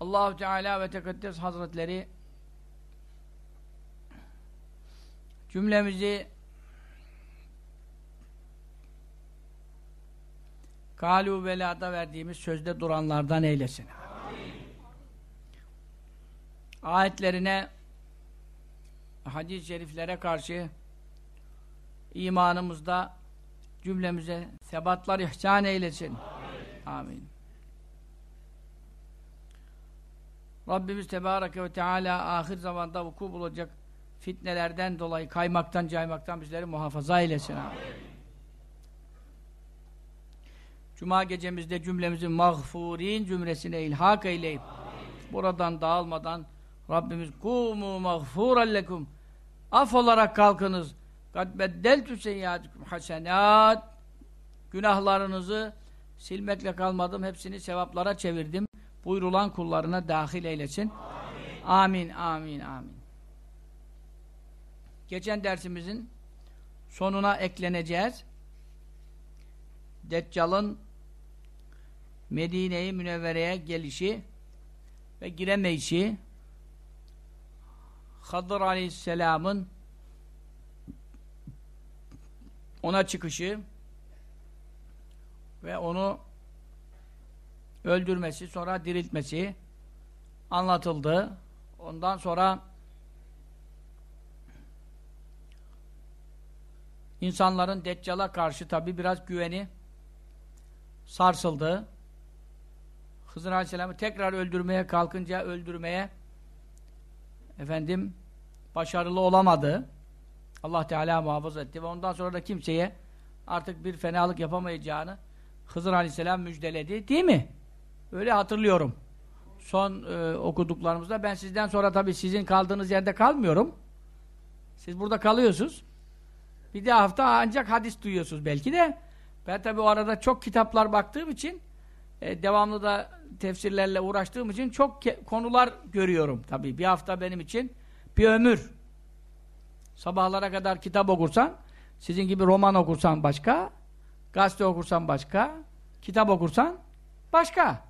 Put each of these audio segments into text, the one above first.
Allahu Teala ve Tekaddes Hazretleri cümlemizi Kalu velada verdiğimiz sözde duranlardan eylesin. Amin. Ayetlerine hadis-i şeriflere karşı imanımızda cümlemize sebatlar ihsan eylesin. Amin. Amin. Rabbimiz Tebareke ve Teala ahir zamanda vuku bulacak fitnelerden dolayı kaymaktan caymaktan bizleri muhafaza eylesin. Amin. Cuma gecemizde cümlemizin mağfurin cümlesine ilhak eyleyip Amin. buradan dağılmadan Rabbimiz kumu mağfuren lekum af olarak kalkınız kad beddeltü seyyâtikum hasenat günahlarınızı silmekle kalmadım hepsini sevaplara çevirdim buyrulan kullarına dahil eylesin amin amin amin, amin. geçen dersimizin sonuna ekleneceğiz Deccal'ın Medine-i Münevvere'ye gelişi ve giremeyişi Hadır Aleyhisselam'ın ona çıkışı ve onu öldürmesi, sonra diriltmesi anlatıldı. Ondan sonra insanların Deccal'a karşı tabi biraz güveni sarsıldı. Hızır Aleyhisselam'ı tekrar öldürmeye kalkınca öldürmeye efendim başarılı olamadı. Allah Teala muhafaza etti ve ondan sonra da kimseye artık bir fenalık yapamayacağını Hızır Aleyhisselam müjdeledi. Değil mi? Öyle hatırlıyorum. Son e, okuduklarımızda ben sizden sonra tabii sizin kaldığınız yerde kalmıyorum. Siz burada kalıyorsunuz. Bir de hafta ancak hadis duyuyorsunuz belki de. Ben tabii o arada çok kitaplar baktığım için e, devamlı da tefsirlerle uğraştığım için çok konular görüyorum tabii. Bir hafta benim için bir ömür. Sabahlara kadar kitap okursan, sizin gibi roman okursan başka, gazete okursan başka, kitap okursan başka.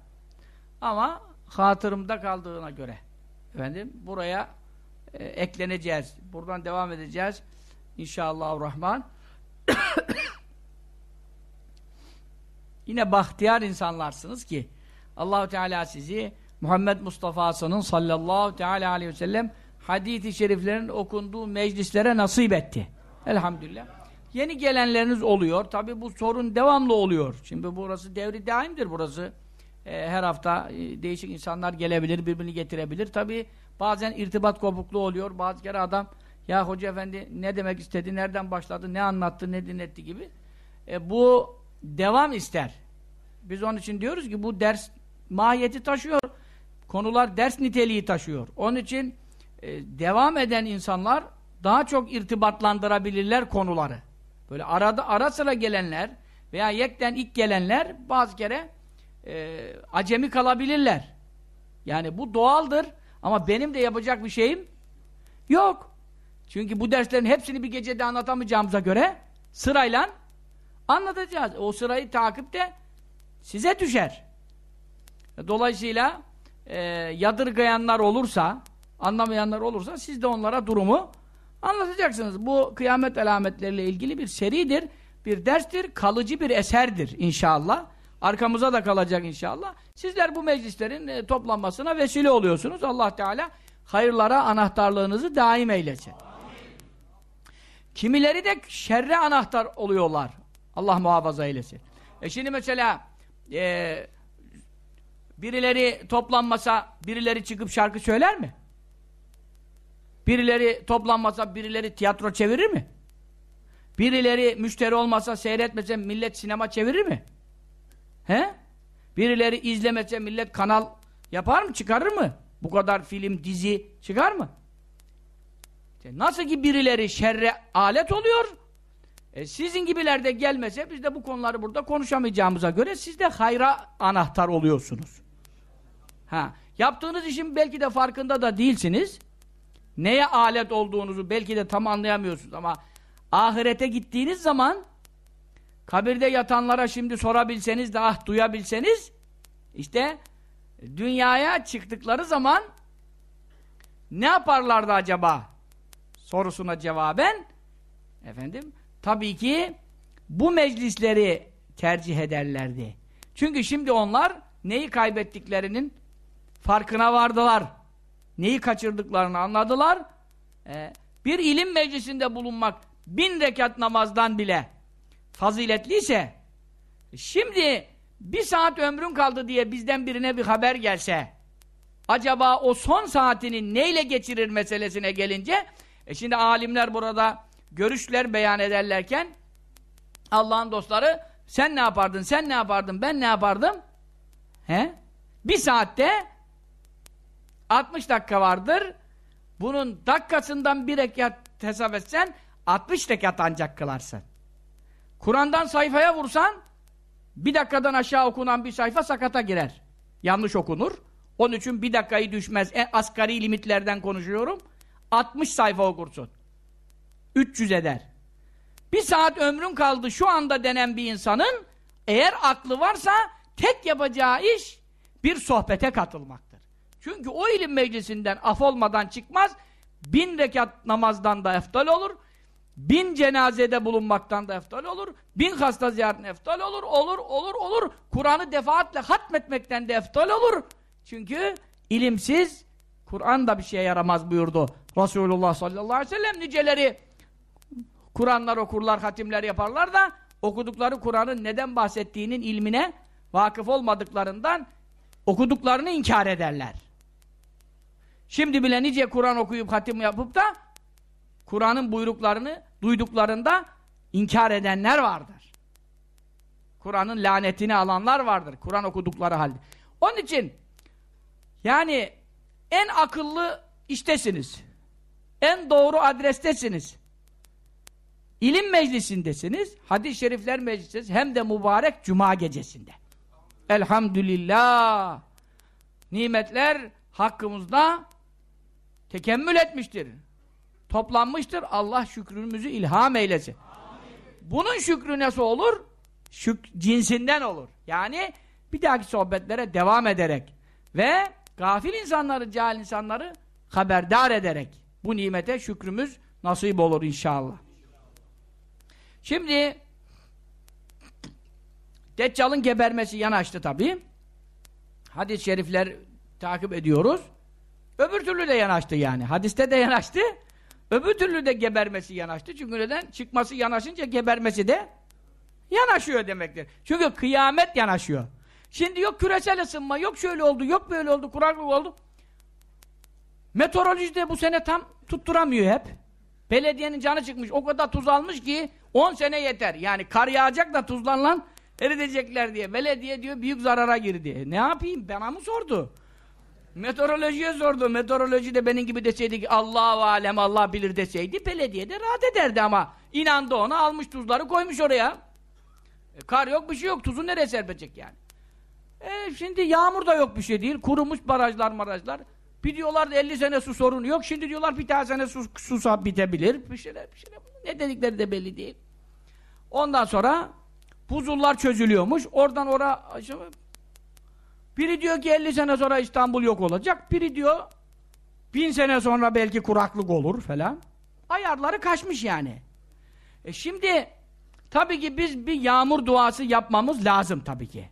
Ama hatırımda kaldığına göre efendim buraya e, ekleneceğiz. Buradan devam edeceğiz. İnşallah Rahman. Yine bahtiyar insanlarsınız ki Allahu Teala sizi Muhammed Mustafa'sının sallallahu teala aleyhi ve sellem hadis-i şeriflerin okunduğu meclislere nasip etti. Elhamdülillah. Yeni gelenleriniz oluyor. Tabi bu sorun devamlı oluyor. Şimdi burası devri daimdir burası. Ee, her hafta e, değişik insanlar gelebilir, birbirini getirebilir. Tabi bazen irtibat kopukluğu oluyor. Bazı kere adam ya hoca efendi ne demek istedi, nereden başladı, ne anlattı, ne dinletti gibi. E, bu devam ister. Biz onun için diyoruz ki bu ders mahiyeti taşıyor. Konular ders niteliği taşıyor. Onun için e, devam eden insanlar daha çok irtibatlandırabilirler konuları. Böyle arada ara sıra gelenler veya yekten ilk gelenler bazı kere e, acemi kalabilirler. Yani bu doğaldır ama benim de yapacak bir şeyim yok. Çünkü bu derslerin hepsini bir gecede anlatamayacağımıza göre sırayla anlatacağız. O sırayı takip de size düşer. Dolayısıyla e, yadırgayanlar olursa, anlamayanlar olursa siz de onlara durumu anlatacaksınız. Bu kıyamet alametleriyle ilgili bir seridir, bir derstir, kalıcı bir eserdir inşallah. Arkamıza da kalacak inşallah. Sizler bu meclislerin e, toplanmasına vesile oluyorsunuz. Allah Teala hayırlara anahtarlığınızı daim eylesin. Kimileri de şerre anahtar oluyorlar. Allah muhafaza eylesin. E şimdi mesela e, birileri toplanmasa birileri çıkıp şarkı söyler mi? Birileri toplanmasa birileri tiyatro çevirir mi? Birileri müşteri olmasa seyretmese millet sinema çevirir mi? He? Birileri izlemese millet kanal yapar mı? Çıkarır mı? Bu kadar film, dizi çıkar mı? Nasıl ki birileri şerre alet oluyor, e, sizin gibiler de gelmese biz de bu konuları burada konuşamayacağımıza göre siz de hayra anahtar oluyorsunuz. Ha, yaptığınız işin belki de farkında da değilsiniz. Neye alet olduğunuzu belki de tam anlayamıyorsunuz ama ahirete gittiğiniz zaman kabirde yatanlara şimdi sorabilseniz de ah duyabilseniz işte dünyaya çıktıkları zaman ne yaparlardı acaba? Sorusuna cevaben efendim tabii ki bu meclisleri tercih ederlerdi. Çünkü şimdi onlar neyi kaybettiklerinin farkına vardılar. Neyi kaçırdıklarını anladılar. Ee, bir ilim meclisinde bulunmak bin rekat namazdan bile faziletliyse şimdi bir saat ömrün kaldı diye bizden birine bir haber gelse acaba o son saatini neyle geçirir meselesine gelince e şimdi alimler burada görüşler beyan ederlerken Allah'ın dostları sen ne yapardın, sen ne yapardın, ben ne yapardım? He? Bir saatte 60 dakika vardır. Bunun dakikasından bir rekat hesap etsen 60 rekat ancak kılarsın. Kur'an'dan sayfaya vursan bir dakikadan aşağı okunan bir sayfa sakata girer. Yanlış okunur. Onun için bir dakikayı düşmez. En asgari limitlerden konuşuyorum. 60 sayfa okursun. 300 eder. Bir saat ömrün kaldı şu anda denen bir insanın eğer aklı varsa tek yapacağı iş bir sohbete katılmaktır. Çünkü o ilim meclisinden af olmadan çıkmaz, bin rekat namazdan da eftal olur, bin cenazede bulunmaktan da eftal olur, bin hasta ziyaretine eftal olur, olur, olur, olur. Kur'an'ı defaatle hatmetmekten de eftal olur. Çünkü ilimsiz, Kur'an da bir şeye yaramaz buyurdu. Resulullah sallallahu aleyhi ve sellem niceleri Kur'anlar okurlar, hatimler yaparlar da okudukları Kur'an'ın neden bahsettiğinin ilmine vakıf olmadıklarından okuduklarını inkar ederler. Şimdi bile nice Kur'an okuyup hatim yapıp da Kur'an'ın buyruklarını duyduklarında inkar edenler vardır. Kur'an'ın lanetini alanlar vardır. Kur'an okudukları halde. Onun için yani en akıllı iştesiniz. En doğru adrestesiniz. İlim meclisindesiniz, hadis-i şerifler meclisindesiniz, hem de mübarek cuma gecesinde. Elhamdülillah! Nimetler hakkımızda tekemmül etmiştir. Toplanmıştır. Allah şükrümüzü ilham eylesin. Bunun şükrü nasıl olur? Şük cinsinden olur. Yani bir dahaki sohbetlere devam ederek ve gafil insanları, cahil insanları haberdar ederek bu nimete şükrümüz nasip olur inşallah. Şimdi Deccal'ın gebermesi yanaştı tabi. Hadis-i şerifler takip ediyoruz. Öbür türlü de yanaştı yani. Hadiste de yanaştı. Öbür türlü de gebermesi yanaştı. Çünkü neden? Çıkması yanaşınca gebermesi de yanaşıyor demektir. Çünkü kıyamet yanaşıyor. Şimdi yok küresel ısınma, yok şöyle oldu, yok böyle oldu, kuraklık oldu. Meteoroloji de bu sene tam tutturamıyor hep. Belediyenin canı çıkmış. O kadar tuz almış ki 10 sene yeter. Yani kar yağacak da tuzlanlan eridecekler diye. Belediye diyor büyük zarara girdi. E, ne yapayım? Bana mı sordu? Meteorolojiye sordu. Meteoroloji de benim gibi deseydi ki Allahu alem Allah bilir deseydi belediye de rahat ederdi ama inandı ona almış tuzları koymuş oraya. E, kar yok bir şey yok. Tuzu nereye serpecek yani? E, şimdi yağmur da yok bir şey değil. Kurumuş barajlar marajlar. Bir diyorlar 50 sene su sorunu yok. Şimdi diyorlar bir tane sene su, susa bitebilir. Bir şeyler, bir şeyler. Ne dedikleri de belli değil. Ondan sonra buzullar çözülüyormuş. Oradan ora biri diyor ki 50 sene sonra İstanbul yok olacak. Biri diyor bin sene sonra belki kuraklık olur falan. Ayarları kaçmış yani. E şimdi tabii ki biz bir yağmur duası yapmamız lazım tabii ki.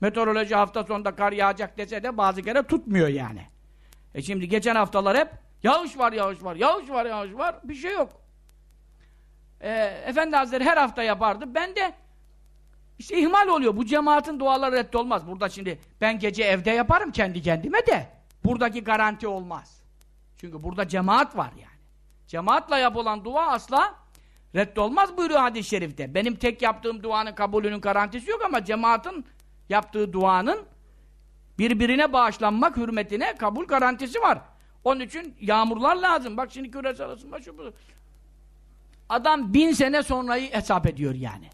Meteoroloji hafta sonunda kar yağacak dese de bazı kere tutmuyor yani. E şimdi geçen haftalar hep yağış var, yağış var, yağış var, yağış var. Bir şey yok. E, Efendi Hazretleri her hafta yapardı. Ben de işte ihmal oluyor. Bu cemaatin duaları reddolmaz. Burada şimdi ben gece evde yaparım kendi kendime de. Buradaki garanti olmaz. Çünkü burada cemaat var yani. Cemaatla yapılan dua asla reddolmaz buyuruyor hadis-i şerifte. Benim tek yaptığım duanın kabulünün garantisi yok ama cemaatin yaptığı duanın birbirine bağışlanmak hürmetine kabul garantisi var. Onun için yağmurlar lazım. Bak şimdi küresel ısınma şu bu. Adam bin sene sonrayı hesap ediyor yani.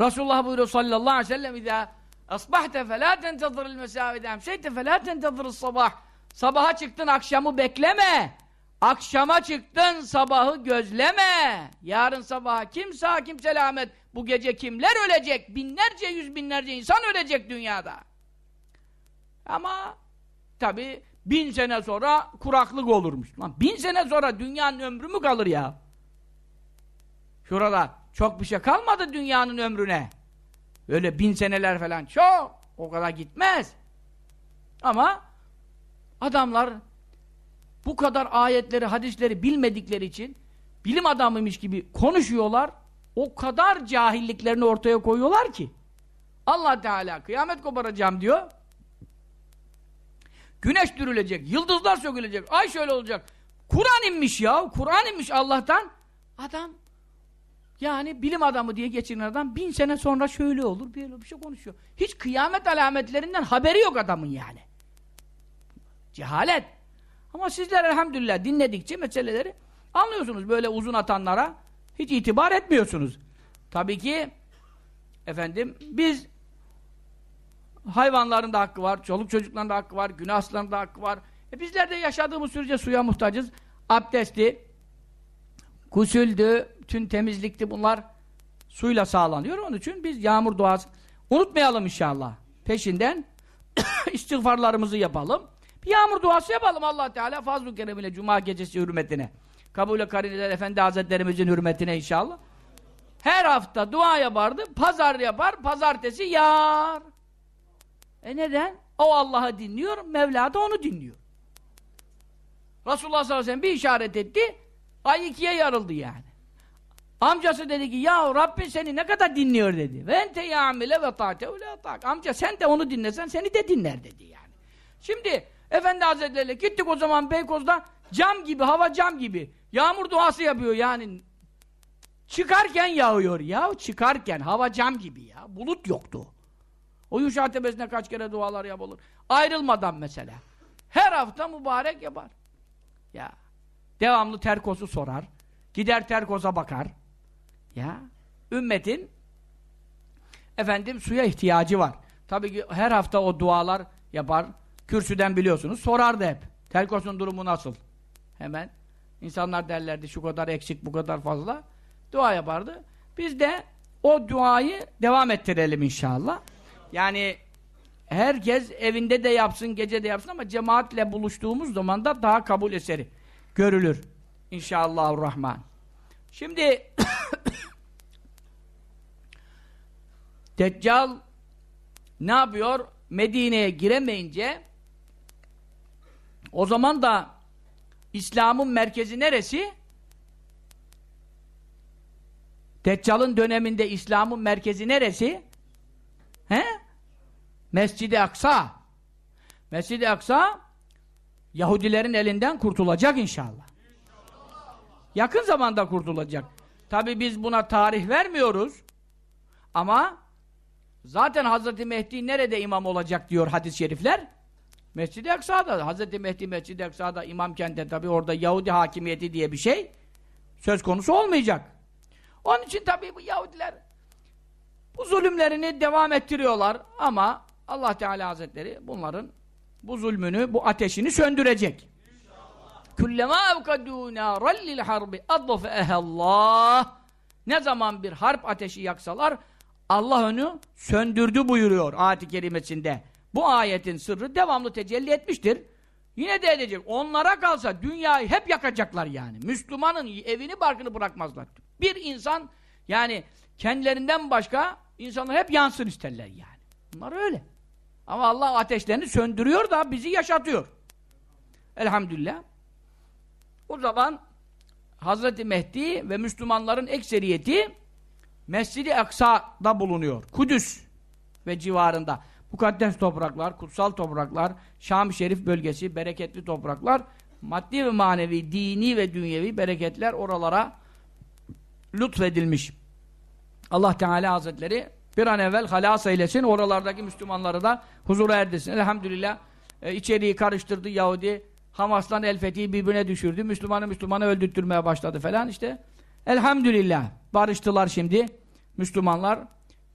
Resulullah buyuruyor sallallahu aleyhi ve sellem İzâ asbahte felâ tentazırıl mesâvide emseyte felâ tentazırıl sabah Sabaha çıktın akşamı bekleme. Akşama çıktın sabahı gözleme. Yarın sabaha kim sağ kim selamet. Bu gece kimler ölecek? Binlerce yüz binlerce insan ölecek dünyada. Ama tabi bin sene sonra kuraklık olurmuş. Lan bin sene sonra dünyanın ömrü mü kalır ya? Şurada çok bir şey kalmadı dünyanın ömrüne. Öyle bin seneler falan çok. O kadar gitmez. Ama adamlar bu kadar ayetleri, hadisleri bilmedikleri için bilim adamıymış gibi konuşuyorlar. O kadar cahilliklerini ortaya koyuyorlar ki Allah Teala kıyamet koparacağım diyor. Güneş dürülecek, yıldızlar sökülecek, ay şöyle olacak. Kur'an inmiş ya, Kur'an inmiş Allah'tan. Adam yani bilim adamı diye geçinen adam bin sene sonra şöyle olur, böyle bir şey konuşuyor. Hiç kıyamet alametlerinden haberi yok adamın yani. Cehalet. Ama sizler elhamdülillah dinledikçe meseleleri anlıyorsunuz. Böyle uzun atanlara hiç itibar etmiyorsunuz. Tabii ki efendim biz hayvanların da hakkı var, çoluk çocukların da hakkı var, günahsızların da hakkı var. E bizler de yaşadığımız sürece suya muhtacız. Abdesti, gusüldü, tüm temizlikti bunlar suyla sağlanıyor. Onun için biz yağmur duası unutmayalım inşallah. Peşinden istiğfarlarımızı yapalım. Bir yağmur duası yapalım allah Teala fazl-ı keremiyle cuma gecesi hürmetine. Kabul-i Karineler Efendi Hazretlerimizin hürmetine inşallah. Her hafta dua yapardı, pazar yapar, pazartesi yar. E neden? O Allah'ı dinliyor, Mevla da onu dinliyor. Resulullah sallallahu aleyhi ve sellem bir işaret etti, ay ikiye yarıldı yani. Amcası dedi ki, ya Rabbin seni ne kadar dinliyor dedi. Ve ente ya'mile ve ta'tehu la tak. Amca sen de onu dinlesen seni de dinler dedi yani. Şimdi Efendi Hazretleri gittik o zaman Beykoz'da cam gibi, hava cam gibi. Yağmur duası yapıyor yani. Çıkarken yağıyor ya. Çıkarken hava cam gibi ya. Bulut yoktu. O Yuşa Tepesi'ne kaç kere dualar yapılır. Ayrılmadan mesela. Her hafta mübarek yapar. Ya. Devamlı terkosu sorar. Gider terkosa bakar. Ya. Ümmetin efendim suya ihtiyacı var. Tabii ki her hafta o dualar yapar. Kürsüden biliyorsunuz. Sorardı hep. Terkosun durumu nasıl? Hemen. İnsanlar derlerdi şu kadar eksik, bu kadar fazla. Dua yapardı. Biz de o duayı devam ettirelim inşallah. Yani herkes evinde de yapsın, gece de yapsın ama cemaatle buluştuğumuz zaman da daha kabul eseri görülür. İnşallahurrahman. Şimdi Deccal ne yapıyor? Medine'ye giremeyince o zaman da İslam'ın merkezi neresi? Deccal'ın döneminde İslam'ın merkezi neresi? He? Mescid-i Aksa. Mescid-i Aksa Yahudilerin elinden kurtulacak inşallah. Yakın zamanda kurtulacak. Tabi biz buna tarih vermiyoruz. Ama zaten Hazreti Mehdi nerede imam olacak diyor hadis-i şerifler? Mescid-i Aksa'da. Hazreti Mehdi Mescid-i Aksa'da imamken tabi orada Yahudi hakimiyeti diye bir şey söz konusu olmayacak. Onun için tabi bu Yahudiler bu zulümlerini devam ettiriyorlar ama Allah Teala Hazretleri bunların bu zulmünü, bu ateşini söndürecek. Kullema evkadû nâran lil harbi adfe'ehallah Ne zaman bir harp ateşi yaksalar Allah onu söndürdü buyuruyor ayet-i kerimesinde. Bu ayetin sırrı devamlı tecelli etmiştir. Yine de edecek. Onlara kalsa dünyayı hep yakacaklar yani. Müslümanın evini barkını bırakmazlar. Bir insan yani kendilerinden başka insanlar hep yansın isterler yani. Bunlar öyle. Ama Allah ateşlerini söndürüyor da bizi yaşatıyor. Elhamdülillah. O zaman Hazreti Mehdi ve Müslümanların ekseriyeti Mescid-i Aksa'da bulunuyor. Kudüs ve civarında. Mukaddes topraklar, kutsal topraklar, Şam-ı Şerif bölgesi, bereketli topraklar, maddi ve manevi, dini ve dünyevi bereketler oralara lütfedilmiş. Allah Teala Hazretleri bir an evvel halas eylesin, oralardaki Müslümanları da huzura erdirsin. Elhamdülillah e, içeriği karıştırdı Yahudi, Hamas'tan El Fethi'yi birbirine düşürdü, Müslümanı Müslümanı öldürtmeye başladı falan işte. Elhamdülillah barıştılar şimdi Müslümanlar.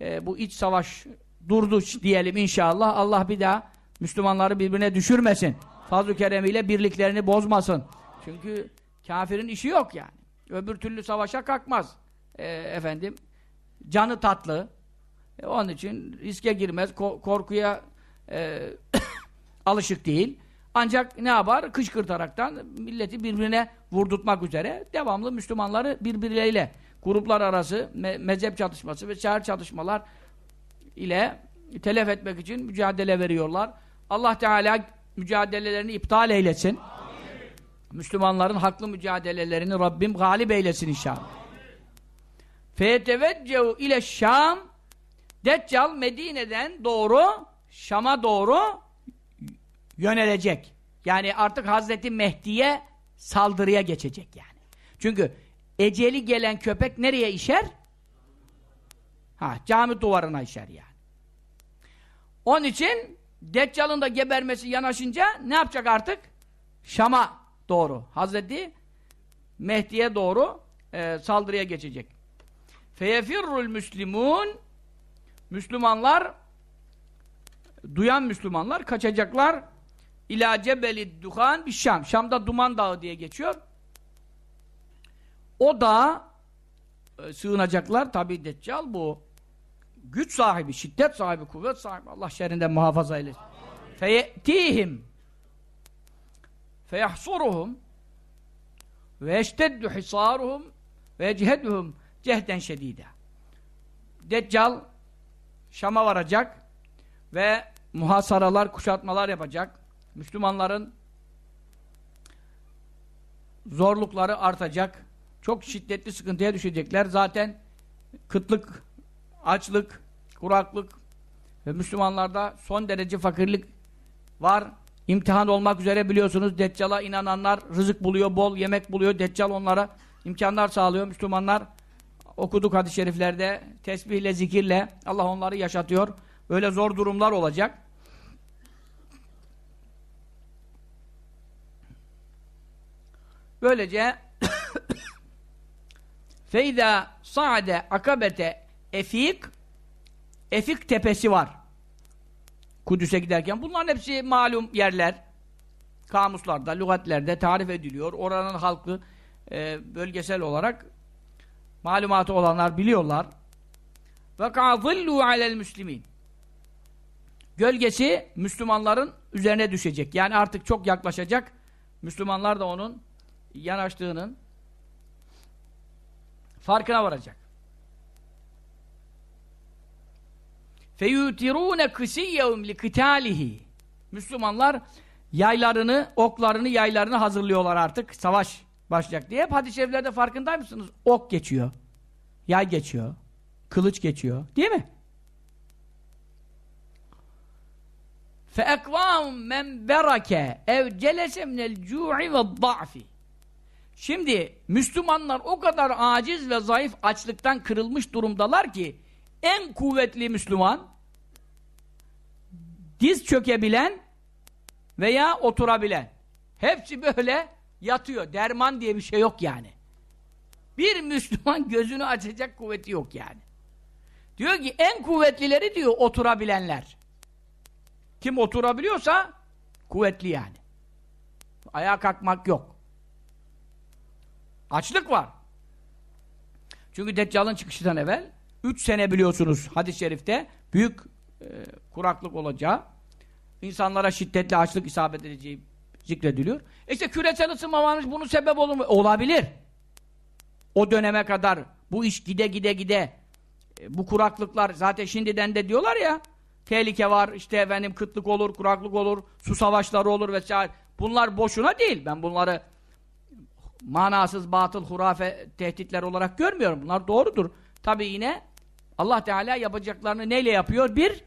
E, bu iç savaş durdu diyelim inşallah. Allah bir daha Müslümanları birbirine düşürmesin. Fazl-ı keremiyle birliklerini bozmasın. Çünkü kafirin işi yok yani. Öbür türlü savaşa kalkmaz. E, efendim canı tatlı. E, onun için riske girmez, ko korkuya e, alışık değil. Ancak ne yapar? Kışkırtaraktan milleti birbirine vurdurtmak üzere devamlı Müslümanları birbirleriyle gruplar arası me mezhep çatışması ve şehir çatışmalar ile telef etmek için mücadele veriyorlar. Allah Teala mücadelelerini iptal eylesin. Amin. Müslümanların haklı mücadelelerini Rabbim galip eylesin inşallah. Feteveccehu ile Şam Deccal Medine'den doğru Şam'a doğru yönelecek. Yani artık Hazreti Mehdi'ye saldırıya geçecek yani. Çünkü eceli gelen köpek nereye işer? Ha, cami duvarına işer yani. Onun için Deccal'ın da gebermesi yanaşınca ne yapacak artık? Şam'a doğru. Hazreti Mehdi'ye doğru e, saldırıya geçecek. Feyefirrul müslimun Müslümanlar duyan Müslümanlar kaçacaklar İlâ cebeli duhan bir Şam. Şam'da Duman Dağı diye geçiyor. O da e, sığınacaklar. Tabi Deccal bu. Güç sahibi, şiddet sahibi, kuvvet sahibi. Allah şerrinden muhafaza eylesin. Feyetihim feyahsuruhum ve eşteddü hisaruhum ve eceheduhum cehden şedide. Deccal Şam'a varacak ve muhasaralar, kuşatmalar yapacak. Müslümanların zorlukları artacak. Çok şiddetli sıkıntıya düşecekler. Zaten kıtlık, açlık, kuraklık ve Müslümanlarda son derece fakirlik var. İmtihan olmak üzere biliyorsunuz Deccal'a inananlar rızık buluyor, bol yemek buluyor. Deccal onlara imkanlar sağlıyor. Müslümanlar okuduk hadis-i şeriflerde tesbihle, zikirle Allah onları yaşatıyor. Öyle zor durumlar olacak. Böylece Feyda sa'de akabete efik Efik tepesi var. Kudüs'e giderken. Bunların hepsi malum yerler. Kamuslarda, lügatlerde tarif ediliyor. Oranın halkı e, bölgesel olarak malumatı olanlar biliyorlar. Ve kâzillû alel müslimin. Gölgesi Müslümanların üzerine düşecek. Yani artık çok yaklaşacak. Müslümanlar da onun yanaştığının farkına varacak. فَيُوتِرُونَ قِسِيَّهُمْ لِقِتَالِهِ Müslümanlar yaylarını, oklarını, yaylarını hazırlıyorlar artık. Savaş başlayacak diye. Hep hadis-i şeriflerde farkında mısınız? Ok geçiyor. Yay geçiyor. Kılıç geçiyor. Değil mi? فَاَقْوَامٌ مَنْ بَرَكَ اَوْ جَلَسَ مِنَ الْجُوعِ وَالضَّعْفِ Şimdi Müslümanlar o kadar aciz ve zayıf açlıktan kırılmış durumdalar ki en kuvvetli Müslüman diz çökebilen veya oturabilen. Hepsi böyle yatıyor. Derman diye bir şey yok yani. Bir Müslüman gözünü açacak kuvveti yok yani. Diyor ki en kuvvetlileri diyor oturabilenler. Kim oturabiliyorsa kuvvetli yani. Ayağa kalkmak yok. Açlık var. Çünkü Deccal'ın çıkışından evvel 3 sene biliyorsunuz hadis-i şerifte büyük e, kuraklık olacağı, insanlara şiddetli açlık isabet edeceği zikrediliyor. İşte küresel ısınma varmış bunun sebep olur mu? Olabilir. O döneme kadar bu iş gide gide gide e, bu kuraklıklar zaten şimdiden de diyorlar ya tehlike var işte efendim kıtlık olur, kuraklık olur, su savaşları olur vesaire. Bunlar boşuna değil. Ben bunları manasız, batıl, hurafe tehditler olarak görmüyorum. Bunlar doğrudur. Tabi yine Allah Teala yapacaklarını neyle yapıyor? Bir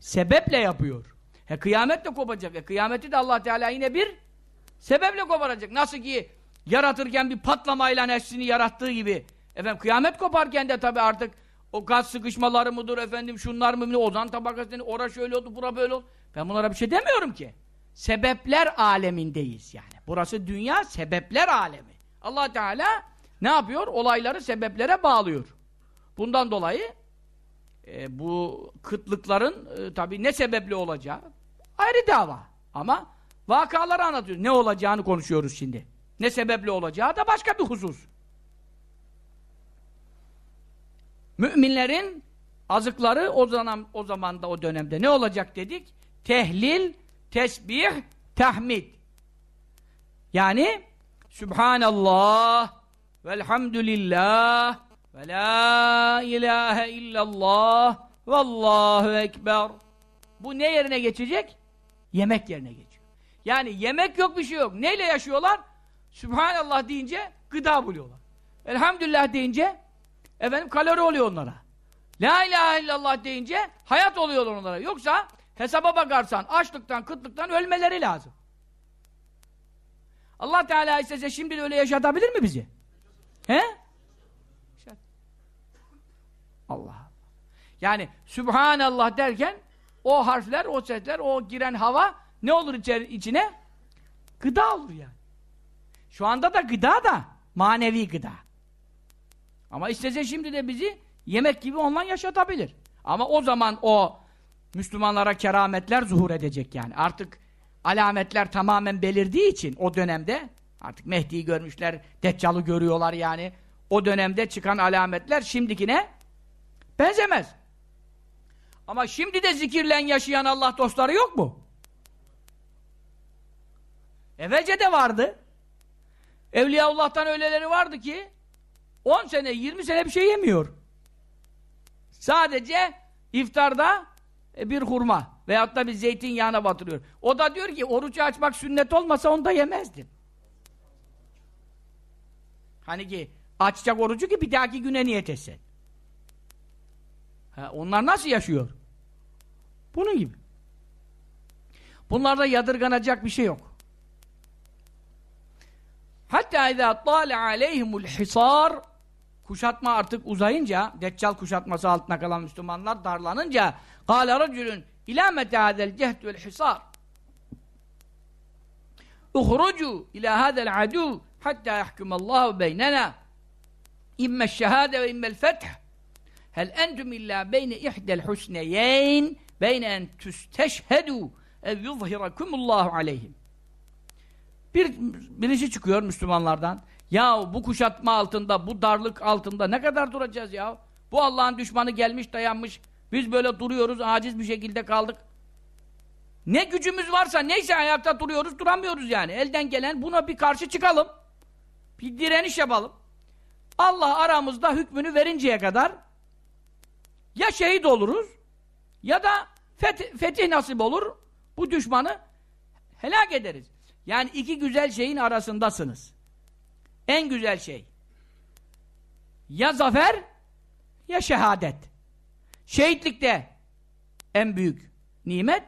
sebeple yapıyor. He kıyametle kopacak. E kıyameti de Allah Teala yine bir sebeple koparacak. Nasıl ki yaratırken bir patlamayla nefsini yarattığı gibi. Efendim kıyamet koparken de tabi artık o gaz sıkışmaları mıdır efendim şunlar mı ozan tabakası ora şöyle oldu bura böyle oldu. Ben bunlara bir şey demiyorum ki. Sebepler alemindeyiz yani. Burası dünya sebepler alemi. Allah Teala ne yapıyor? Olayları sebeplere bağlıyor. Bundan dolayı e, bu kıtlıkların e, tabi ne sebeple olacağı ayrı dava. Ama vakaları anlatıyoruz. Ne olacağını konuşuyoruz şimdi. Ne sebeple olacağı da başka bir husus. Müminlerin azıkları o zaman o zamanda o dönemde ne olacak dedik? Tehlil, tesbih, tahmid. Yani Subhanallah velhamdülillah ve la ilahe illallah vallahu ekber. Bu ne yerine geçecek? Yemek yerine geçiyor. Yani yemek yok bir şey yok. Neyle yaşıyorlar? Subhanallah deyince gıda buluyorlar. Elhamdülillah deyince efendim kalori oluyor onlara. La ilahe illallah deyince hayat oluyor onlara. Yoksa hesaba bakarsan açlıktan, kıtlıktan ölmeleri lazım. Allah Teala istese şimdi de öyle yaşatabilir mi bizi? He? Allah. Yani Sübhanallah derken o harfler, o sesler, o giren hava ne olur içeri, içine? Gıda olur yani. Şu anda da gıda da manevi gıda. Ama istese şimdi de bizi yemek gibi ondan yaşatabilir. Ama o zaman o Müslümanlara kerametler zuhur edecek yani. Artık alametler tamamen belirdiği için o dönemde artık Mehdi'yi görmüşler, Deccal'ı görüyorlar yani. O dönemde çıkan alametler şimdikine benzemez. Ama şimdi de zikirlen yaşayan Allah dostları yok mu? Evvelce de vardı. Evliyaullah'tan öyleleri vardı ki 10 sene, 20 sene bir şey yemiyor. Sadece iftarda bir hurma veyahut da bir zeytinyağına batırıyor. O da diyor ki orucu açmak sünnet olmasa onu da yemezdim. Hani ki açacak orucu ki bir dahaki güne niyet etsin. Ha, onlar nasıl yaşıyor? Bunun gibi. Bunlarda yadırganacak bir şey yok. Hatta izâ tâle aleyhimul hisar kuşatma artık uzayınca, Deccal kuşatması altına kalan Müslümanlar darlanınca قَالَ رَجُلٌ اِلَى مَتَ هَذَا الْجَهْدُ وَالْحِصَارِ اُخْرُجُوا اِلَى هَذَا الْعَدُوِ حَتَّى يَحْكُمَ اللّٰهُ بَيْنَنَا اِمَّا الشَّهَادَ وَاِمَّا الْفَتْحِ هَلْ اَنْتُمْ اِلَّا بَيْنَ اِحْدَ الْحُسْنَيَيْنِ بَيْنَ اَنْ تُسْتَشْهَدُوا اَوْ يُظْهِرَكُمُ اللّٰهُ عَلَيْهِمْ Bir, birisi çıkıyor Müslümanlardan. Ya bu kuşatma altında, bu darlık altında ne kadar duracağız ya? Bu Allah'ın düşmanı gelmiş, dayanmış. Biz böyle duruyoruz, aciz bir şekilde kaldık. Ne gücümüz varsa, neyse ayakta duruyoruz, duramıyoruz yani. Elden gelen buna bir karşı çıkalım. Bir direniş yapalım. Allah aramızda hükmünü verinceye kadar ya şehit oluruz ya da fetih, fetih nasip olur. Bu düşmanı helak ederiz. Yani iki güzel şeyin arasındasınız. En güzel şey. Ya zafer ya şehadet. Şehitlikte en büyük nimet.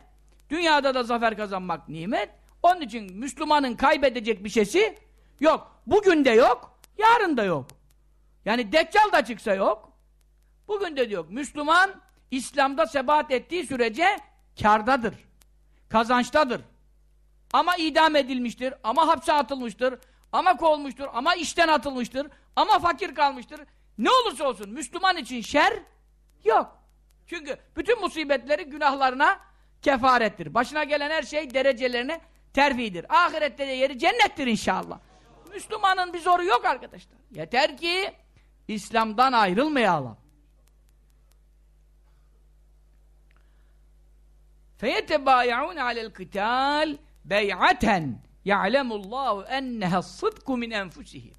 Dünyada da zafer kazanmak nimet. Onun için Müslümanın kaybedecek bir şeysi yok. Bugün de yok, yarın da yok. Yani Deccal da çıksa yok. Bugün de yok. Müslüman İslam'da sebat ettiği sürece kardadır. Kazançtadır. Ama idam edilmiştir, ama hapse atılmıştır, ama kovulmuştur, ama işten atılmıştır, ama fakir kalmıştır. Ne olursa olsun Müslüman için şer yok. Çünkü bütün musibetleri günahlarına kefarettir. Başına gelen her şey derecelerine terfidir. Ahirette de yeri cennettir inşallah. Müslümanın bir zoru yok arkadaşlar. Yeter ki İslam'dan ayrılmayalım. فَيَتَبَايَعُونَ عَلَى الْقِتَالِ bey'aten ya'lemullahu enneha sıdku min enfusihim.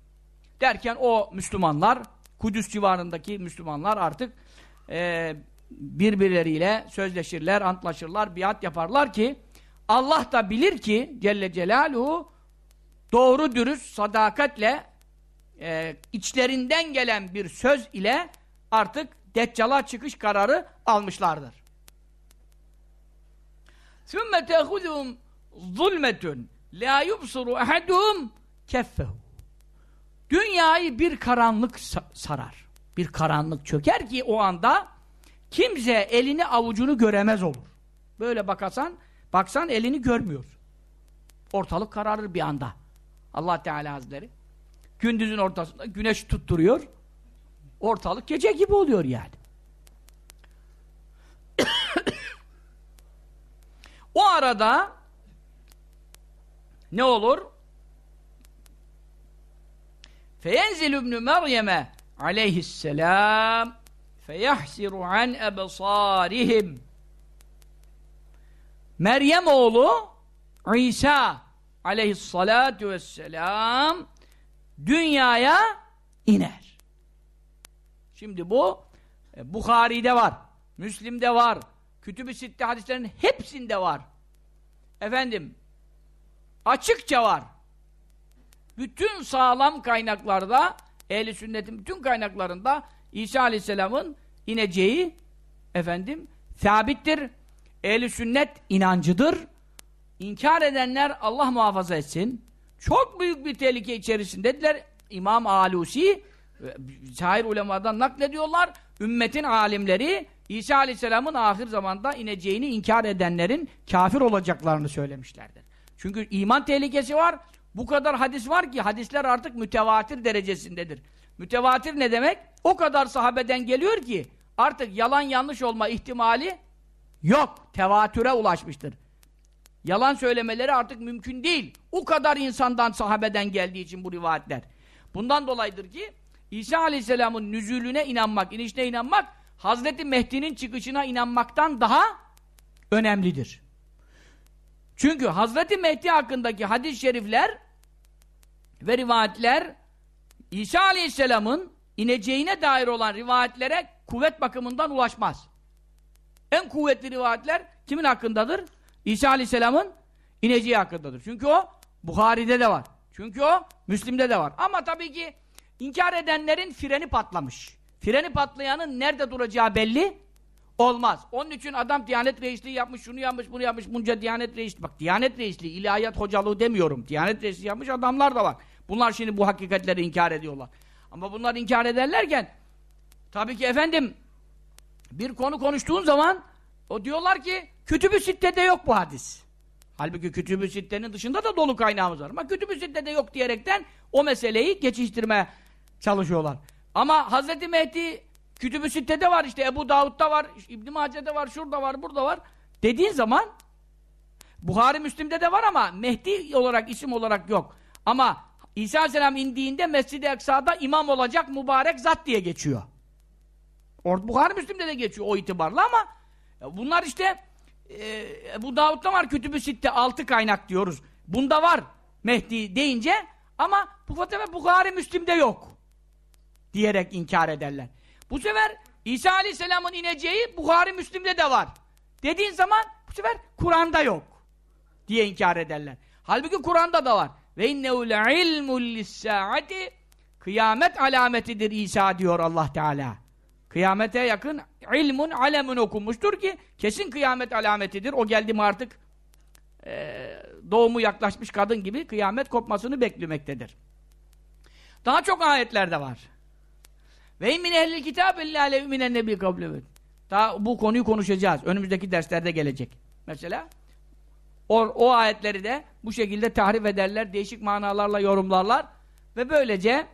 Derken o Müslümanlar, Kudüs civarındaki Müslümanlar artık e, birbirleriyle sözleşirler, antlaşırlar, biat yaparlar ki Allah da bilir ki Celle Celaluhu doğru dürüst sadakatle e, içlerinden gelen bir söz ile artık Deccal'a çıkış kararı almışlardır. ثُمَّ تَأْخُذُهُمْ zulmetün la yubsuru ahaduhum keffehu. Dünyayı bir karanlık sarar. Bir karanlık çöker ki o anda kimse elini avucunu göremez olur. Böyle bakasan, baksan elini görmüyor. Ortalık kararır bir anda. Allah Teala Hazretleri gündüzün ortasında güneş tutturuyor. Ortalık gece gibi oluyor yani. o arada ne olur? Feyenzil ibn Meryem'e aleyhisselam feyahsiru an ebsarihim Meryem oğlu İsa aleyhissalatu vesselam dünyaya iner. Şimdi bu e, Bukhari'de var, Müslim'de var, Kütüb-i Sitte hadislerinin hepsinde var. Efendim, açıkça var. Bütün sağlam kaynaklarda, ehli sünnetin bütün kaynaklarında İsa Aleyhisselam'ın ineceği efendim sabittir. Ehli sünnet inancıdır. İnkar edenler Allah muhafaza etsin. Çok büyük bir tehlike içerisindedirler. İmam Alusi şair ulemadan naklediyorlar. Ümmetin alimleri İsa Aleyhisselam'ın ahir zamanda ineceğini inkar edenlerin kafir olacaklarını söylemişlerdir. Çünkü iman tehlikesi var. Bu kadar hadis var ki hadisler artık mütevatir derecesindedir. Mütevatir ne demek? O kadar sahabeden geliyor ki artık yalan yanlış olma ihtimali yok. Tevatüre ulaşmıştır. Yalan söylemeleri artık mümkün değil. O kadar insandan, sahabeden geldiği için bu rivayetler. Bundan dolayıdır ki İsa Aleyhisselam'ın nüzulüne inanmak, inişine inanmak Hazreti Mehdi'nin çıkışına inanmaktan daha önemlidir. Çünkü Hazreti Mehdi hakkındaki hadis-i şerifler ve rivayetler İsa Aleyhisselam'ın ineceğine dair olan rivayetlere kuvvet bakımından ulaşmaz. En kuvvetli rivayetler kimin hakkındadır? İsa Aleyhisselam'ın ineceği hakkındadır. Çünkü o Buhari'de de var. Çünkü o Müslim'de de var. Ama tabii ki inkar edenlerin freni patlamış. Freni patlayanın nerede duracağı belli olmaz. Onun için adam Diyanet Reisliği yapmış, şunu yapmış, bunu yapmış, bunca Diyanet Reisliği. Bak Diyanet Reisliği, ilahiyat hocalığı demiyorum. Diyanet Reisliği yapmış adamlar da var. Bunlar şimdi bu hakikatleri inkar ediyorlar. Ama bunlar inkar ederlerken tabii ki efendim bir konu konuştuğun zaman o diyorlar ki Kütüb-ü Sitte'de yok bu hadis. Halbuki Kütüb-ü Sitte'nin dışında da dolu kaynağımız var. Ama Kütüb-ü Sitte'de yok diyerekten o meseleyi geçiştirmeye çalışıyorlar. Ama Hazreti Mehdi Kütüb-ü Sitte'de var işte Ebu Davud'da var, İbn Mace'de var, şurada var, burada var. Dediğin zaman Buhari Müslim'de de var ama Mehdi olarak isim olarak yok. Ama İsa Aleyhisselam indiğinde Mescid-i Eksa'da imam olacak mübarek zat diye geçiyor. Orada Buhari Müslim'de de geçiyor o itibarla ama bunlar işte e, bu Davud'da var Kütüb-ü Sitte altı kaynak diyoruz. Bunda var Mehdi deyince ama bu sefer Buhari Müslim'de yok diyerek inkar ederler. Bu sefer İsa Aleyhisselam'ın ineceği Buhari Müslim'de de var. Dediğin zaman bu sefer Kur'an'da yok diye inkar ederler. Halbuki Kur'an'da da var. Ve innehu le'ilmul lissaati kıyamet alametidir İsa diyor Allah Teala. Kıyamete yakın ilmun alemun okunmuştur ki kesin kıyamet alametidir. O geldi mi artık e, doğumu yaklaşmış kadın gibi kıyamet kopmasını beklemektedir. Daha çok ayetlerde var. Ve min ehlil kitab illa levminen nebi kablevet. Daha bu konuyu konuşacağız. Önümüzdeki derslerde gelecek. Mesela o, o ayetleri de bu şekilde tahrif ederler, değişik manalarla yorumlarlar ve böylece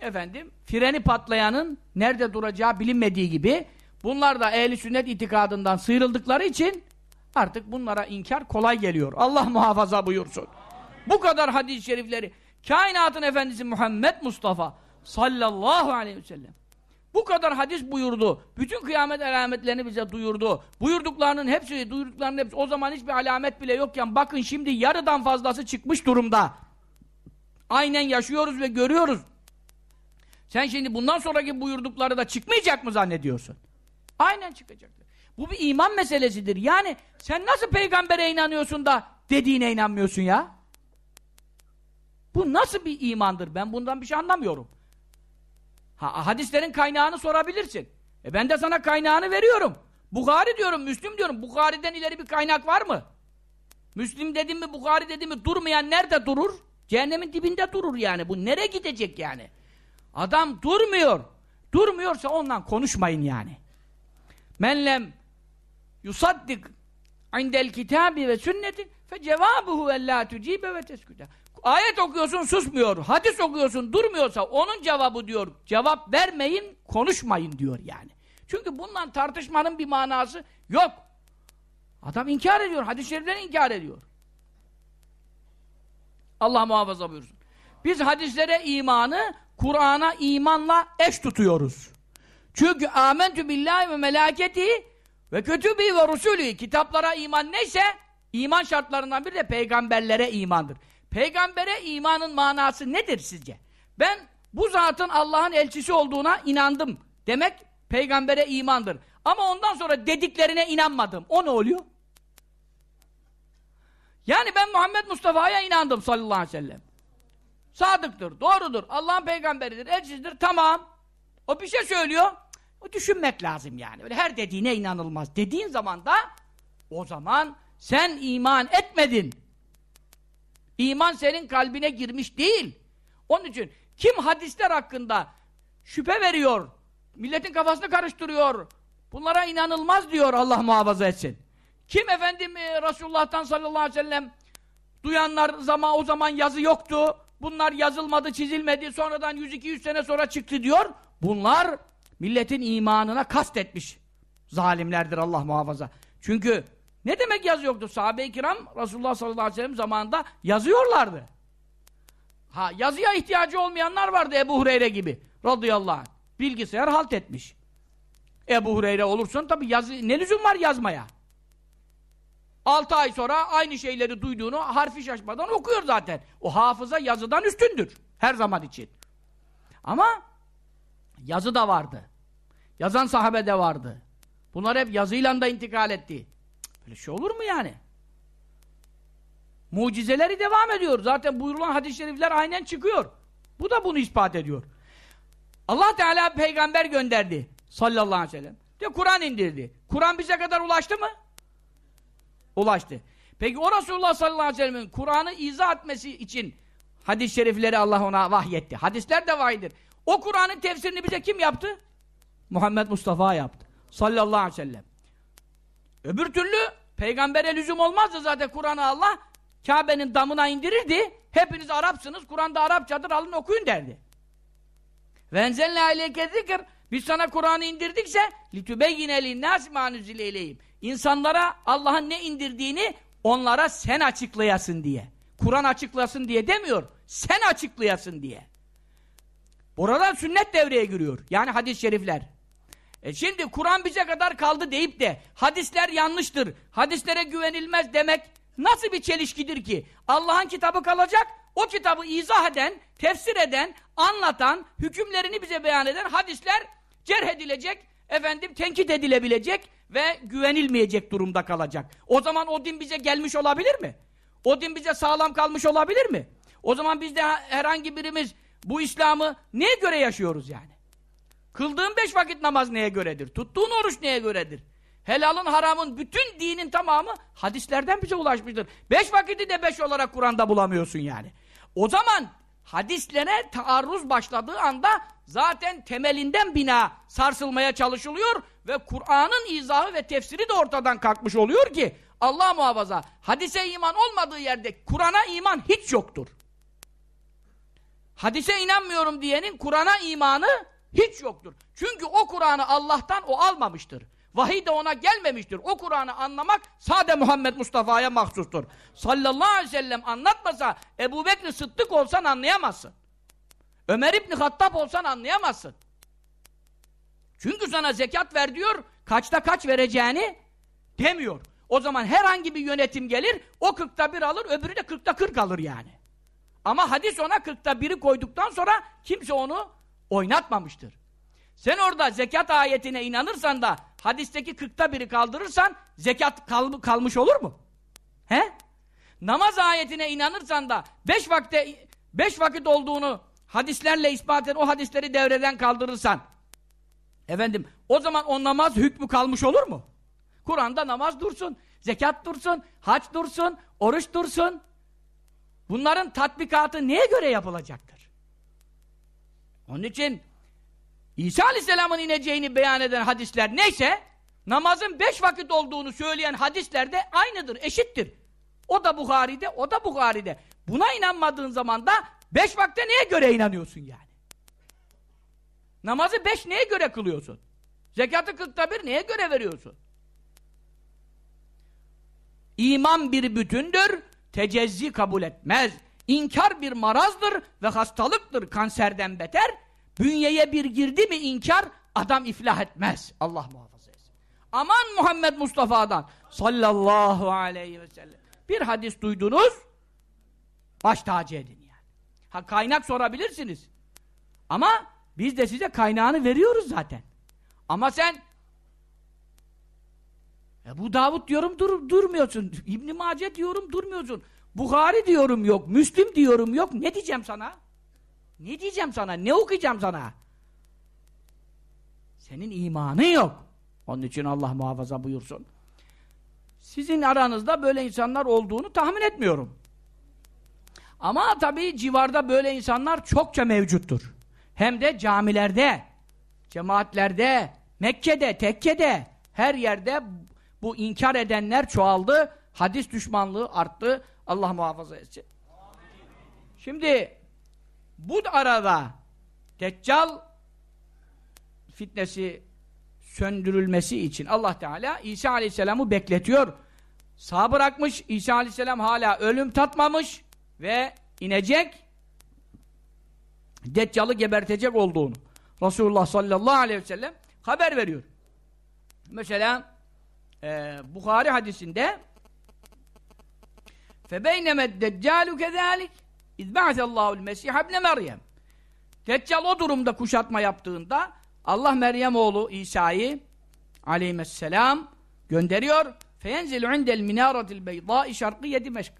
efendim freni patlayanın nerede duracağı bilinmediği gibi bunlar da ehli sünnet itikadından sıyrıldıkları için artık bunlara inkar kolay geliyor. Allah muhafaza buyursun. Bu kadar hadis-i şerifleri kainatın efendisi Muhammed Mustafa sallallahu aleyhi ve sellem bu kadar hadis buyurdu. Bütün kıyamet alametlerini bize duyurdu. Buyurduklarının hepsi, duyurduklarının hepsi o zaman hiçbir alamet bile yokken bakın şimdi yarıdan fazlası çıkmış durumda. Aynen yaşıyoruz ve görüyoruz. Sen şimdi bundan sonraki buyurdukları da çıkmayacak mı zannediyorsun? Aynen çıkacaktır. Bu bir iman meselesidir. Yani sen nasıl peygambere inanıyorsun da dediğine inanmıyorsun ya? Bu nasıl bir imandır? Ben bundan bir şey anlamıyorum. Ha, hadislerin kaynağını sorabilirsin. E ben de sana kaynağını veriyorum. Bukhari diyorum, Müslüm diyorum. Bukhari'den ileri bir kaynak var mı? Müslüm dedim mi, Bukhari dedim mi durmayan nerede durur? Cehennemin dibinde durur yani. Bu nereye gidecek yani? Adam durmuyor. Durmuyorsa ondan konuşmayın yani. Menlem yusaddik indel kitabi ve sünnetin fe cevabuhu ellâ tücibe ve tesküte. Ayet okuyorsun susmuyor. Hadis okuyorsun durmuyorsa onun cevabı diyor. Cevap vermeyin, konuşmayın diyor yani. Çünkü bundan tartışmanın bir manası yok. Adam inkar ediyor. Hadis-i şerifleri inkar ediyor. Allah muhafaza buyursun. Biz hadislere imanı Kur'an'a imanla eş tutuyoruz. Çünkü amentü billahi ve melaketi ve kütübi ve rusulü kitaplara iman neyse İman şartlarından biri de peygamberlere imandır. Peygambere imanın manası nedir sizce? Ben bu zatın Allah'ın elçisi olduğuna inandım demek peygambere imandır. Ama ondan sonra dediklerine inanmadım. O ne oluyor? Yani ben Muhammed Mustafa'ya inandım sallallahu aleyhi ve sellem. Sadıktır, doğrudur, Allah'ın peygamberidir, elçisidir, tamam. O bir şey söylüyor, o düşünmek lazım yani. Öyle her dediğine inanılmaz. Dediğin zaman da o zaman sen iman etmedin. İman senin kalbine girmiş değil. Onun için kim hadisler hakkında şüphe veriyor, milletin kafasını karıştırıyor, bunlara inanılmaz diyor Allah muhafaza etsin. Kim efendim e, Resulullah'tan sallallahu aleyhi ve sellem duyanlar zaman o zaman yazı yoktu. Bunlar yazılmadı, çizilmedi. Sonradan 100-200 sene sonra çıktı diyor. Bunlar milletin imanına kastetmiş zalimlerdir Allah muhafaza. Çünkü ne demek yazı yoktu? Sahabe-i kiram Resulullah sallallahu aleyhi ve sellem zamanında yazıyorlardı. Ha yazıya ihtiyacı olmayanlar vardı Ebu Hureyre gibi radıyallahu anh. Bilgisayar halt etmiş. Ebu Hureyre olursun tabi yazı ne lüzum var yazmaya? 6 ay sonra aynı şeyleri duyduğunu harfi şaşmadan okuyor zaten. O hafıza yazıdan üstündür. Her zaman için. Ama yazı da vardı. Yazan sahabe de vardı. Bunlar hep yazıyla da intikal etti. Böyle şey olur mu yani? Mucizeleri devam ediyor. Zaten buyurulan hadis-i şerifler aynen çıkıyor. Bu da bunu ispat ediyor. Allah Teala peygamber gönderdi. Sallallahu aleyhi ve sellem. De Kur'an indirdi. Kur'an bize kadar ulaştı mı? Ulaştı. Peki o Resulullah sallallahu aleyhi ve sellem'in Kur'an'ı izah etmesi için hadis-i şerifleri Allah ona vahyetti. Hadisler de vahidir. O Kur'an'ın tefsirini bize kim yaptı? Muhammed Mustafa yaptı. Sallallahu aleyhi ve sellem. Öbür türlü peygambere lüzum olmazdı zaten Kur'an'ı Allah Kabe'nin damına indirirdi. Hepiniz Arapsınız, Kur'an'da Arapçadır, alın okuyun derdi. Ve enzelne aleyke zikr biz sana Kur'an'ı indirdikse litübeyyine linnâs mâ nüzile ileyhim. İnsanlara Allah'ın ne indirdiğini onlara sen açıklayasın diye. Kur'an açıklasın diye demiyor. Sen açıklayasın diye. Oradan sünnet devreye giriyor. Yani hadis-i şerifler. E şimdi Kur'an bize kadar kaldı deyip de hadisler yanlıştır, hadislere güvenilmez demek nasıl bir çelişkidir ki? Allah'ın kitabı kalacak, o kitabı izah eden, tefsir eden, anlatan, hükümlerini bize beyan eden hadisler cerh edilecek, efendim tenkit edilebilecek ve güvenilmeyecek durumda kalacak. O zaman o din bize gelmiş olabilir mi? O din bize sağlam kalmış olabilir mi? O zaman biz de herhangi birimiz bu İslam'ı neye göre yaşıyoruz yani? Kıldığın beş vakit namaz neye göredir? Tuttuğun oruç neye göredir? Helalın haramın bütün dinin tamamı hadislerden bize ulaşmıştır. Beş vakiti de beş olarak Kur'an'da bulamıyorsun yani. O zaman hadislere taarruz başladığı anda zaten temelinden bina sarsılmaya çalışılıyor ve Kur'an'ın izahı ve tefsiri de ortadan kalkmış oluyor ki Allah muhafaza hadise iman olmadığı yerde Kur'an'a iman hiç yoktur. Hadise inanmıyorum diyenin Kur'an'a imanı hiç yoktur. Çünkü o Kur'an'ı Allah'tan o almamıştır. Vahiy de ona gelmemiştir. O Kur'an'ı anlamak sade Muhammed Mustafa'ya mahsustur. Sallallahu aleyhi ve sellem anlatmasa Ebu Bekir Sıddık olsan anlayamazsın. Ömer İbni Hattab olsan anlayamazsın. Çünkü sana zekat ver diyor, kaçta kaç vereceğini demiyor. O zaman herhangi bir yönetim gelir, o kırkta bir alır, öbürü de kırkta kırk alır yani. Ama hadis ona kırkta biri koyduktan sonra kimse onu oynatmamıştır. Sen orada zekat ayetine inanırsan da hadisteki kırkta biri kaldırırsan zekat kal kalmış olur mu? He? Namaz ayetine inanırsan da beş vakte beş vakit olduğunu hadislerle ispat eden o hadisleri devreden kaldırırsan efendim o zaman o namaz hükmü kalmış olur mu? Kur'an'da namaz dursun, zekat dursun, hac dursun, oruç dursun. Bunların tatbikatı neye göre yapılacaktır? Onun için İsa Aleyhisselam'ın ineceğini beyan eden hadisler neyse namazın beş vakit olduğunu söyleyen hadisler de aynıdır, eşittir. O da Bukhari'de, o da Bukhari'de. Buna inanmadığın zaman da beş vakte neye göre inanıyorsun yani? Namazı beş neye göre kılıyorsun? Zekatı kırkta bir neye göre veriyorsun? İman bir bütündür, tecezzi kabul etmez. İnkar bir marazdır ve hastalıktır kanserden beter. Bünyeye bir girdi mi inkar, adam iflah etmez. Allah muhafaza etsin. Aman Muhammed Mustafa'dan sallallahu aleyhi ve sellem. Bir hadis duydunuz, baş tacı edin yani. Ha kaynak sorabilirsiniz. Ama biz de size kaynağını veriyoruz zaten. Ama sen bu Davud diyorum dur, durmuyorsun. İbn Mace diyorum durmuyorsun. Bukhari diyorum yok. Müslim diyorum yok. Ne diyeceğim sana? Ne diyeceğim sana? Ne okuyacağım sana? Senin imanın yok. Onun için Allah muhafaza buyursun. Sizin aranızda böyle insanlar olduğunu tahmin etmiyorum. Ama tabii civarda böyle insanlar çokça mevcuttur. Hem de camilerde, cemaatlerde, Mekke'de, tekkede, her yerde bu inkar edenler çoğaldı. Hadis düşmanlığı arttı. Allah muhafaza etsin. Şimdi bu arada Deccal fitnesi söndürülmesi için Allah Teala İsa Aleyhisselam'ı bekletiyor. Sağ bırakmış. İsa Aleyhisselam hala ölüm tatmamış ve inecek Deccal'ı gebertecek olduğunu Resulullah sallallahu aleyhi ve sellem haber veriyor. Mesela e, Bukhari hadisinde فَبَيْنَمَا الدَّجَّالُ كَذَٰلِكِ اِذْ بَعْثَ اللّٰهُ الْمَسِيحَ ابْنَ Meryem Deccal o durumda kuşatma yaptığında Allah Meryem oğlu İsa'yı aleyhisselam gönderiyor. فَيَنْزِلُ عِنْدَ الْمِنَارَةِ الْبَيْضَاءِ شَرْقِيَ Dimeşk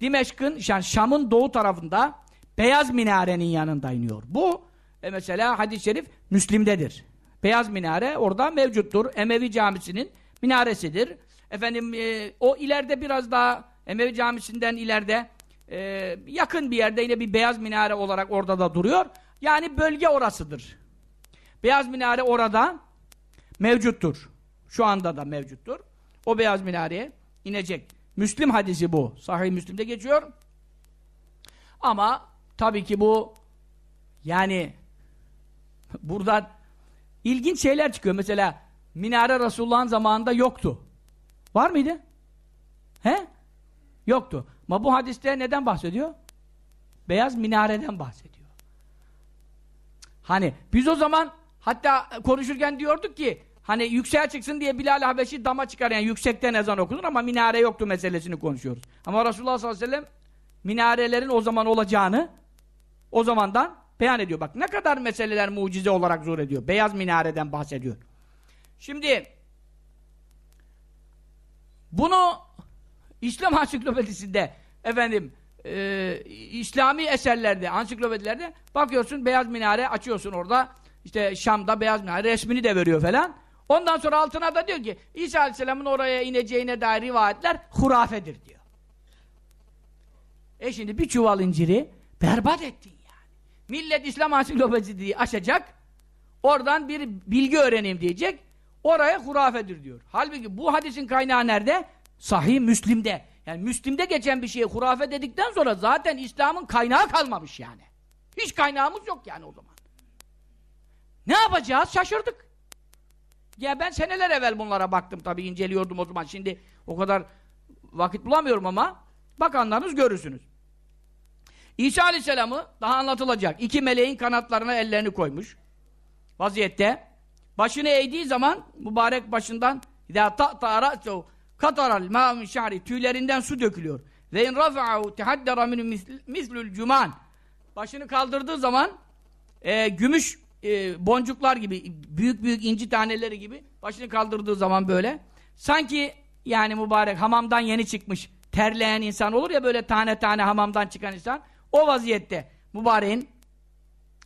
Dimeşk'ın, yani Şam'ın doğu tarafında Beyaz Minare'nin yanında iniyor. Bu e mesela hadis-i şerif Müslim'dedir. Beyaz Minare orada mevcuttur. Emevi Camisi'nin minaresidir. Efendim e, o ileride biraz daha Emevi Camisi'nden ileride e, yakın bir yerde yine bir beyaz minare olarak orada da duruyor. Yani bölge orasıdır. Beyaz minare orada mevcuttur. Şu anda da mevcuttur. O beyaz minareye inecek. Müslim hadisi bu. Sahih Müslim'de geçiyor. Ama tabii ki bu yani buradan ilginç şeyler çıkıyor. Mesela minare Resulullah'ın zamanında yoktu. Var mıydı? He? Yoktu. Ama bu hadiste neden bahsediyor? Beyaz minareden bahsediyor. Hani biz o zaman hatta konuşurken diyorduk ki hani yükseğe çıksın diye Bilal Habeşi dama çıkar yani yüksekten ezan okunur ama minare yoktu meselesini konuşuyoruz. Ama Resulullah sallallahu aleyhi ve sellem minarelerin o zaman olacağını o zamandan beyan ediyor. Bak ne kadar meseleler mucize olarak zor ediyor. Beyaz minareden bahsediyor. Şimdi bunu İslam ansiklopedisinde efendim e, İslami eserlerde, ansiklopedilerde bakıyorsun beyaz minare açıyorsun orada işte Şam'da beyaz minare resmini de veriyor falan. Ondan sonra altına da diyor ki İsa Aleyhisselam'ın oraya ineceğine dair rivayetler hurafedir diyor. E şimdi bir çuval inciri berbat ettin yani. Millet İslam ansiklopedisi açacak oradan bir bilgi öğreneyim diyecek oraya hurafedir diyor. Halbuki bu hadisin kaynağı nerede? Sahih Müslim'de. Yani Müslim'de geçen bir şeye hurafe dedikten sonra zaten İslam'ın kaynağı kalmamış yani. Hiç kaynağımız yok yani o zaman. Ne yapacağız? Şaşırdık. Ya ben seneler evvel bunlara baktım tabii inceliyordum o zaman. Şimdi o kadar vakit bulamıyorum ama bakanlarınız görürsünüz. İsa Aleyhisselam'ı daha anlatılacak. İki meleğin kanatlarına ellerini koymuş. Vaziyette. Başını eğdiği zaman mübarek başından ya ta ta kataral ma'min şa'ri tüylerinden su dökülüyor. Ve in rafa'u tehaddara minhu mislul cuman. Başını kaldırdığı zaman e, gümüş e, boncuklar gibi büyük büyük inci taneleri gibi başını kaldırdığı zaman böyle sanki yani mübarek hamamdan yeni çıkmış terleyen insan olur ya böyle tane tane hamamdan çıkan insan o vaziyette mübareğin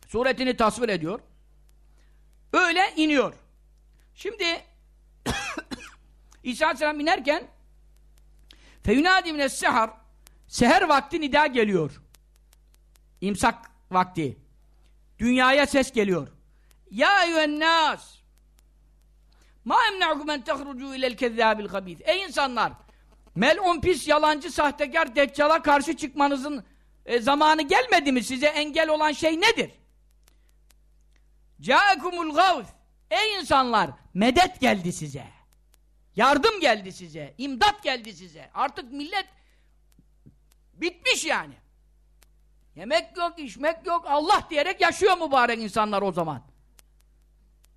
suretini tasvir ediyor. Öyle iniyor. Şimdi İsa Aleyhisselam inerken feyunâdi mines sehar seher vakti nida geliyor. İmsak vakti. Dünyaya ses geliyor. Ya eyyühennâs ma emne'ukum en tehrucu ilel kezzâbil habîth. Ey insanlar! Mel'un pis, yalancı, sahtekar, deccala karşı çıkmanızın e, zamanı gelmedi mi? Size engel olan şey nedir? Câekumul gavz. Ey insanlar! Medet geldi size. Yardım geldi size. imdat geldi size. Artık millet bitmiş yani. Yemek yok, içmek yok. Allah diyerek yaşıyor mübarek insanlar o zaman.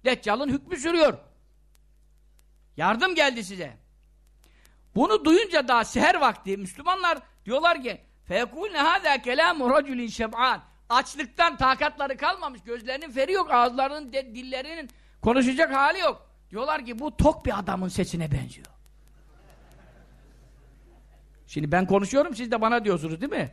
Deccal'ın hükmü sürüyor. Yardım geldi size. Bunu duyunca daha seher vakti Müslümanlar diyorlar ki فَيَكُولْنَ هَذَا كَلَامُ رَجُلٍ شَبْعَانٍ Açlıktan takatları kalmamış, gözlerinin feri yok, ağızlarının, de, dillerinin konuşacak hali yok. Diyorlar ki bu tok bir adamın sesine benziyor. Şimdi ben konuşuyorum, siz de bana diyorsunuz değil mi?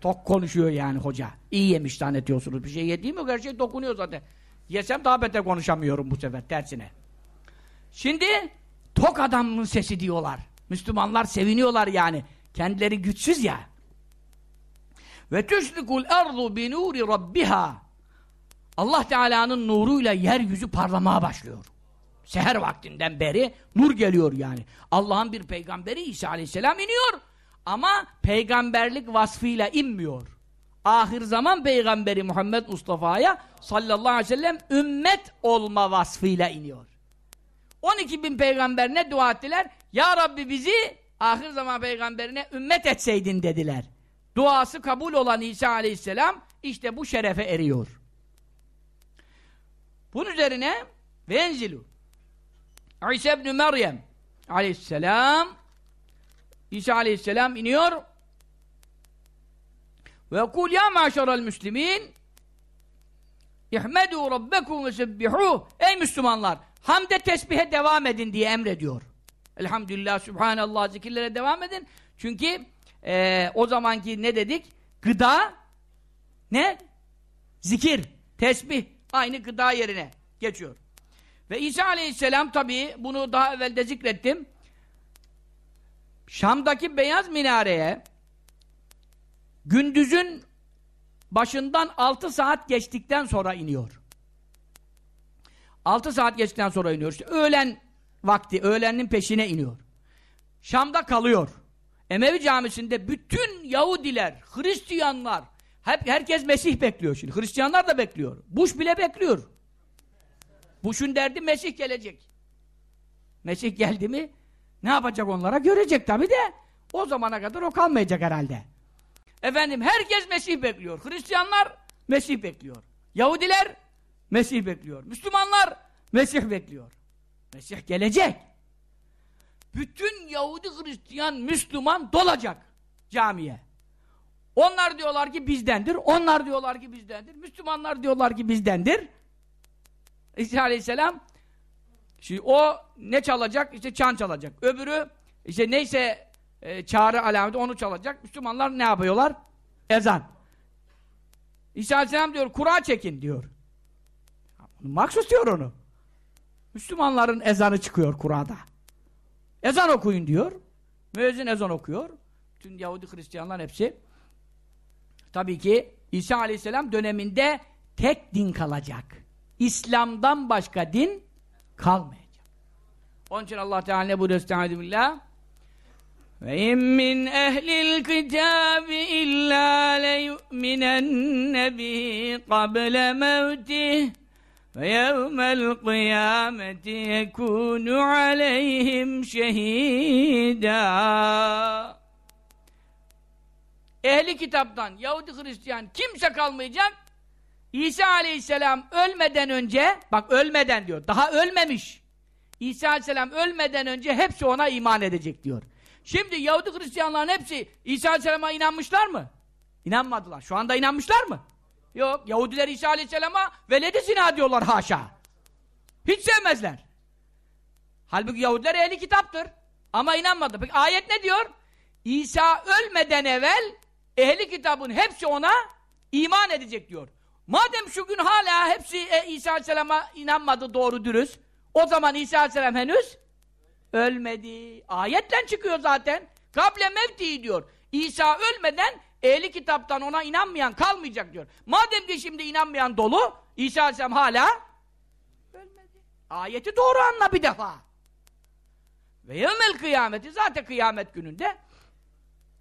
Tok konuşuyor yani hoca. İyi yemiş zannediyorsunuz. Bir şey yediğim yok, her şey dokunuyor zaten. Yesem daha beter konuşamıyorum bu sefer, tersine. Şimdi tok adamın sesi diyorlar. Müslümanlar seviniyorlar yani. Kendileri güçsüz ya. Ve tüşrikul ardu bi nuri rabbiha. Allah Teala'nın nuruyla yeryüzü parlamaya başlıyor. Seher vaktinden beri nur geliyor yani. Allah'ın bir peygamberi İsa Aleyhisselam iniyor. Ama peygamberlik vasfıyla inmiyor. Ahir zaman peygamberi Muhammed Mustafa'ya sallallahu aleyhi ve sellem ümmet olma vasfıyla iniyor. 12 bin peygamber ne dua ettiler? Ya Rabbi bizi ahir zaman peygamberine ümmet etseydin dediler. Duası kabul olan İsa aleyhisselam işte bu şerefe eriyor. Bunun üzerine venzilu İsa ibn Meryem aleyhisselam İsa aleyhisselam iniyor ve kul ya maşeral müslimin ihmedu rabbekum ve sebbihuh ey Müslümanlar hamde tesbihe devam edin diye emrediyor. Elhamdülillah, Subhanallah zikirlere devam edin. Çünkü e, o zamanki ne dedik? Gıda ne? Zikir, tesbih aynı gıda yerine geçiyor. Ve İsa Aleyhisselam tabii bunu daha evvel de zikrettim. Şam'daki beyaz minareye gündüzün başından 6 saat geçtikten sonra iniyor. 6 saat geçtikten sonra iniyor. İşte öğlen vakti, öğlenin peşine iniyor. Şam'da kalıyor. Emevi camisinde bütün Yahudiler, Hristiyanlar, hep herkes Mesih bekliyor şimdi. Hristiyanlar da bekliyor. Bush bile bekliyor. Bush'un derdi Mesih gelecek. Mesih geldi mi ne yapacak onlara görecek tabi de o zamana kadar o kalmayacak herhalde. Efendim herkes Mesih bekliyor. Hristiyanlar Mesih bekliyor. Yahudiler Mesih bekliyor. Müslümanlar Mesih bekliyor. Mesih gelecek. Bütün Yahudi, Hristiyan, Müslüman dolacak camiye. Onlar diyorlar ki bizdendir, onlar diyorlar ki bizdendir, Müslümanlar diyorlar ki bizdendir. İsa Aleyhisselam şimdi o ne çalacak? İşte çan çalacak. Öbürü işte neyse e, çağrı alameti onu çalacak. Müslümanlar ne yapıyorlar? Ezan. İsa Aleyhisselam diyor kura çekin diyor. Maksus diyor onu. Müslümanların ezanı çıkıyor Kur'an'da. Ezan okuyun diyor. Müezzin ezan okuyor. Tüm Yahudi Hristiyanlar hepsi. Tabii ki İsa Aleyhisselam döneminde tek din kalacak. İslam'dan başka din kalmayacak. Onun için Allah Teala ne buyuruyor? Estağfirullah. Ve in min ehlil kitabi illa leyu'minenne bihi kable mevtih ve yevmel kıyameti yekûnu aleyhim şehidâ. Ehli kitaptan Yahudi Hristiyan kimse kalmayacak İsa Aleyhisselam ölmeden önce, bak ölmeden diyor, daha ölmemiş. İsa Aleyhisselam ölmeden önce hepsi ona iman edecek diyor. Şimdi Yahudi Hristiyanların hepsi İsa Aleyhisselam'a inanmışlar mı? İnanmadılar. Şu anda inanmışlar mı? Yok. Yahudiler İsa Aleyhisselam'a veledi zina diyorlar haşa. Hiç sevmezler. Halbuki Yahudiler ehli kitaptır. Ama inanmadı. Peki ayet ne diyor? İsa ölmeden evvel ehli kitabın hepsi ona iman edecek diyor. Madem şu gün hala hepsi e, İsa Aleyhisselam'a inanmadı doğru dürüst. O zaman İsa Aleyhisselam henüz ölmedi. Ayetten çıkıyor zaten. Kable mevti diyor. İsa ölmeden ehli kitaptan ona inanmayan kalmayacak diyor. Madem ki şimdi inanmayan dolu, İsa Aleyhisselam hala ölmedi. Ayeti doğru anla bir defa. Ve yevmel kıyameti zaten kıyamet gününde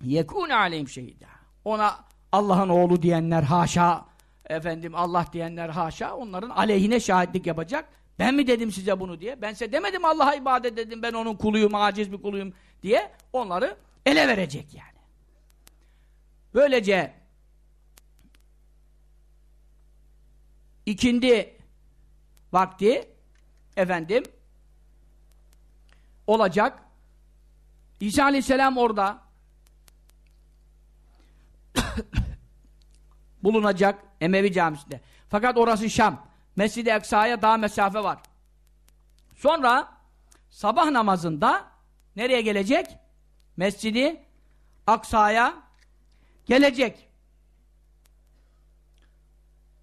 yekûne aleyhim şehidâ. Ona Allah'ın oğlu diyenler haşa, efendim Allah diyenler haşa, onların aleyhine şahitlik yapacak. Ben mi dedim size bunu diye? Ben size demedim Allah'a ibadet dedim, ben onun kuluyum, aciz bir kuluyum diye onları ele verecek yani. Böylece ikindi vakti efendim olacak İsa aleyhisselam orada bulunacak Emevi camisinde. Fakat orası Şam. Mescid-i Eksa'ya daha mesafe var. Sonra sabah namazında nereye gelecek? Mescidi Aksa'ya gelecek.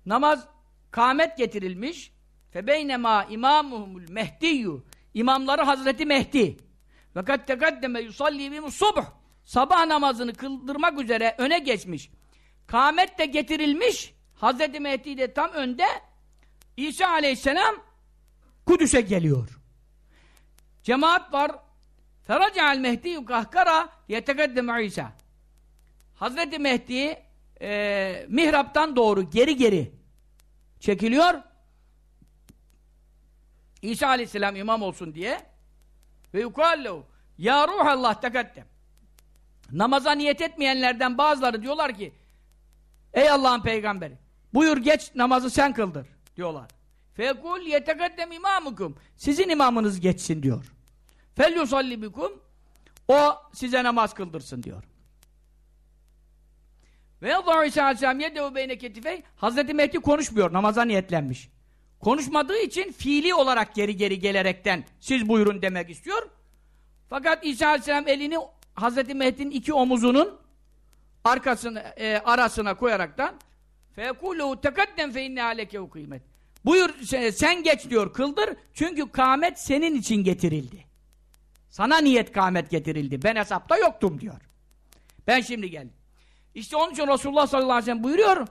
Namaz kâmet getirilmiş. Febeynema imamuhumul mehdiyyu İmamları Hazreti Mehdi. Ve kad tekaddeme yusalli bimus subh. Sabah namazını kıldırmak üzere öne geçmiş. Kâmet de getirilmiş. Hazreti Mehdi de tam önde. İsa aleyhisselam Kudüs'e geliyor. Cemaat var. Feraca'al Mehdi kahkara yetekeddeme İsa. Hazreti Mehdi e, mihraptan doğru geri geri çekiliyor. İsa aleyhisselam imam olsun diye ve yukallehu ya ruhallah tekaddem namaza niyet etmeyenlerden bazıları diyorlar ki ey Allah'ın peygamberi buyur geç namazı sen kıldır diyorlar. Fekul yetekaddem imamukum sizin imamınız geçsin diyor. Fel yusalli bikum o size namaz kıldırsın diyor. Ve yadâ İsa aleyhisselam yedehu beyne ketifey Hazreti Mehdi konuşmuyor namaza niyetlenmiş. Konuşmadığı için fiili olarak geri geri gelerekten siz buyurun demek istiyor. Fakat İsa Aleyhisselam elini Hazreti Mehdi'nin iki omuzunun arkasına, e, arasına koyaraktan فَيَقُولُهُ تَقَدَّمْ فَاِنَّ عَلَيْكَهُ kıymet. Buyur sen geç diyor kıldır çünkü kâmet senin için getirildi. Sana niyet kâmet getirildi. Ben hesapta yoktum diyor. Ben şimdi geldim. İşte onun için Resulullah sallallahu aleyhi ve sellem buyuruyor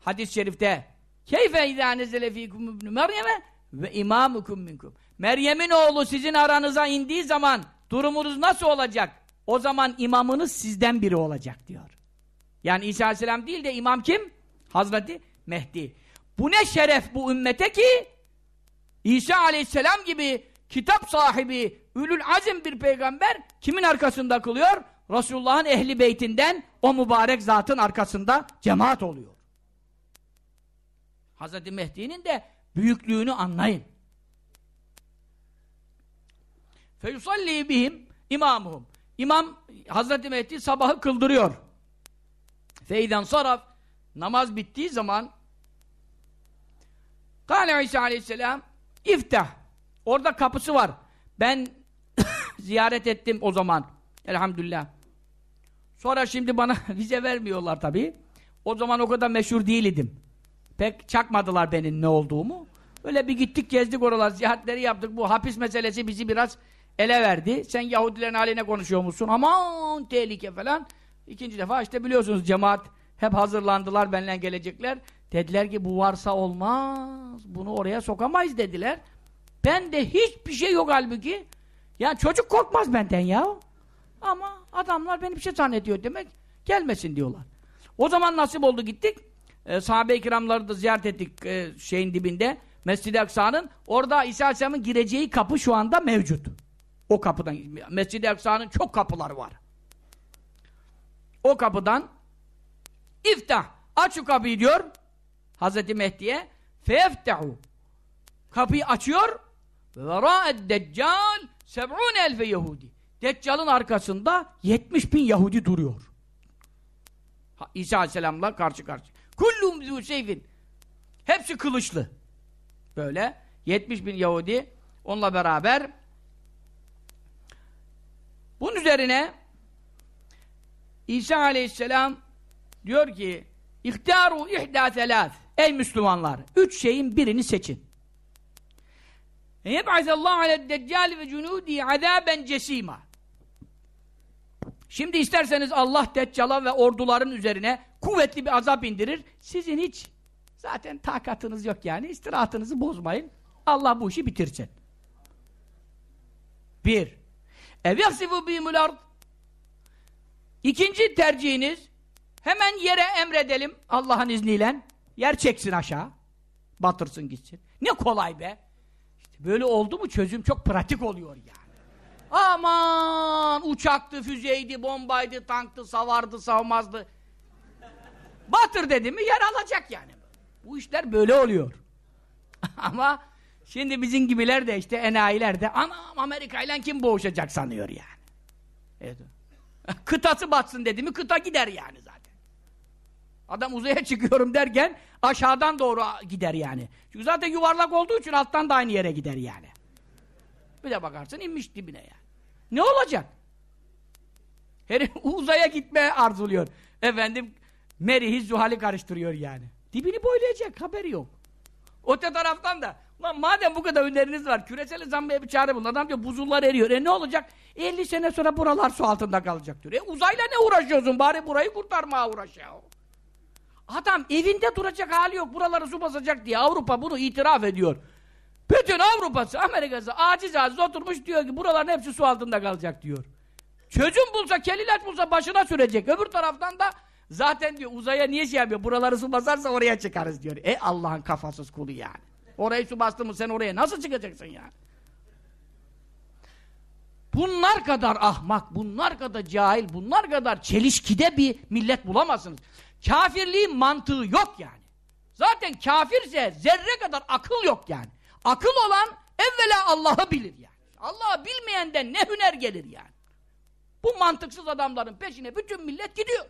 hadis-i şerifte Keyfe izâ nezele fîkum ibn Meryem'e ve imâmukum minkum. Meryem'in oğlu sizin aranıza indiği zaman durumunuz nasıl olacak? O zaman imamınız sizden biri olacak diyor. Yani İsa Aleyhisselam değil de imam kim? Hazreti Mehdi. Bu ne şeref bu ümmete ki İsa Aleyhisselam gibi kitap sahibi, ülül azim bir peygamber kimin arkasında kılıyor? Resulullah'ın ehli beytinden o mübarek zatın arkasında cemaat oluyor. Hazreti Mehdi'nin de büyüklüğünü anlayın. Feyusalli bihim imamuhum. İmam Hazreti Mehdi sabahı kıldırıyor. Feyden saraf namaz bittiği zaman Kâle İsa aleyhisselam iftah. Orada kapısı var. Ben ziyaret ettim o zaman. Elhamdülillah. Sonra şimdi bana vize vermiyorlar tabii. O zaman o kadar meşhur değildim. Pek çakmadılar benim ne olduğumu. Öyle bir gittik gezdik oralar, ziyaretleri yaptık. Bu hapis meselesi bizi biraz ele verdi. Sen Yahudilerin haline konuşuyor musun? Aman tehlike falan. İkinci defa işte biliyorsunuz cemaat hep hazırlandılar benimle gelecekler. Dediler ki bu varsa olmaz. Bunu oraya sokamayız dediler. Ben de hiçbir şey yok halbuki. Yani çocuk korkmaz benden ya. Ama adamlar beni bir şey zannediyor demek. Gelmesin diyorlar. O zaman nasip oldu gittik e, sahabe-i kiramları da ziyaret ettik e, şeyin dibinde. Mescid-i Aksa'nın. Orada İsa Aleyhisselam'ın gireceği kapı şu anda mevcut. O kapıdan. Mescid-i Aksa'nın çok kapıları var. O kapıdan iftah. Aç şu kapıyı diyor. Hazreti Mehdi'ye feyeftehu. Kapıyı açıyor. Ve verâed deccal seb'ûne elfe Yahudi. Deccal'ın arkasında 70 bin Yahudi duruyor. İsa Aleyhisselam'la karşı karşı. Kullum zû. Hepsi kılıçlı. Böyle 70 bin Yahudi onunla beraber bunun üzerine İsa aleyhisselam diyor ki İhtaru ihda telâf Ey Müslümanlar! Üç şeyin birini seçin. Yeb'azallahu aled deccal ve cunudi azaben cesima Şimdi isterseniz Allah Deccal'a ve orduların üzerine kuvvetli bir azap indirir. Sizin hiç zaten takatınız yok yani. istirahatınızı bozmayın. Allah bu işi bitirsin. Bir. Yaksifu bihimul ard. İkinci tercihiniz hemen yere emredelim Allah'ın izniyle. Yer çeksin aşağı. Batırsın gitsin. Ne kolay be. İşte böyle oldu mu çözüm çok pratik oluyor yani. Aman uçaktı, füzeydi, bombaydı, tanktı, savardı, savmazdı. Batır dedi mi yer alacak yani. Bu işler böyle oluyor. Ama şimdi bizim gibiler de işte enayiler de anam Amerika ile kim boğuşacak sanıyor yani. Evet. Kıtası batsın dedi mi kıta gider yani zaten. Adam uzaya çıkıyorum derken aşağıdan doğru gider yani. Çünkü zaten yuvarlak olduğu için alttan da aynı yere gider yani. Bir de bakarsın inmiş dibine yani. Ne olacak? Herif uzaya gitme arzuluyor. Efendim Merihi Zuhal'i karıştırıyor yani. Dibini boylayacak haberi yok. Öte taraftan da Lan madem bu kadar öneriniz var, küresel ısınmaya bir çare bulun. Adam diyor buzullar eriyor. E ne olacak? 50 sene sonra buralar su altında kalacak diyor. E uzayla ne uğraşıyorsun? Bari burayı kurtarmaya uğraş ya. Adam evinde duracak hali yok. Buraları su basacak diye Avrupa bunu itiraf ediyor. Bütün Avrupa'sı, Amerika'sı aciz aciz oturmuş diyor ki buraların hepsi su altında kalacak diyor. Çözüm bulsa, kelilaç bulsa başına sürecek. Öbür taraftan da zaten diyor uzaya niye şey yapıyor? Buraları su basarsa oraya çıkarız diyor. E Allah'ın kafasız kulu yani. Orayı su bastı mı sen oraya nasıl çıkacaksın yani? Bunlar kadar ahmak, bunlar kadar cahil, bunlar kadar çelişkide bir millet bulamazsınız. Kafirliğin mantığı yok yani. Zaten kafirse zerre kadar akıl yok yani. Akıl olan evvela Allah'ı bilir yani. Allah'ı bilmeyenden ne hüner gelir yani. Bu mantıksız adamların peşine bütün millet gidiyor.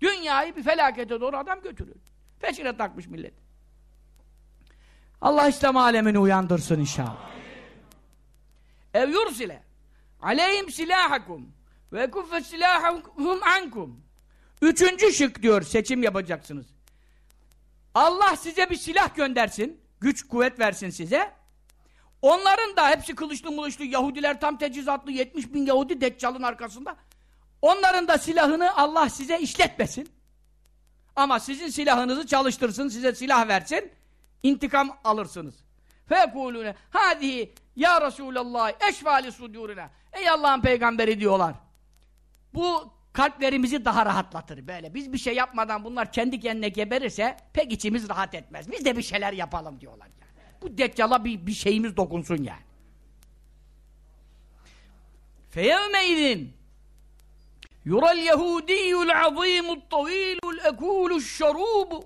Dünyayı bir felakete doğru adam götürüyor. Peşine takmış millet. Allah İslam alemini uyandırsın inşallah. Ev yursile aleyhim silahakum ve kuffe silahum ankum. Üçüncü şık diyor seçim yapacaksınız. Allah size bir silah göndersin, güç kuvvet versin size. Onların da hepsi kılıçlı mılıçlı Yahudiler tam tecizatlı 70 bin Yahudi Deccal'ın arkasında. Onların da silahını Allah size işletmesin. Ama sizin silahınızı çalıştırsın, size silah versin intikam alırsınız. Fekulune hadihi ya Resulallah eşvali sudurina. Ey Allah'ın peygamberi diyorlar. Bu kalplerimizi daha rahatlatır böyle. Biz bir şey yapmadan bunlar kendi kendine geberirse pek içimiz rahat etmez. Biz de bir şeyler yapalım diyorlar yani. Bu deccala bir, bir şeyimiz dokunsun yani. Feyevmeydin yural yehudiyyul azimut tavilul ekuluş şarubu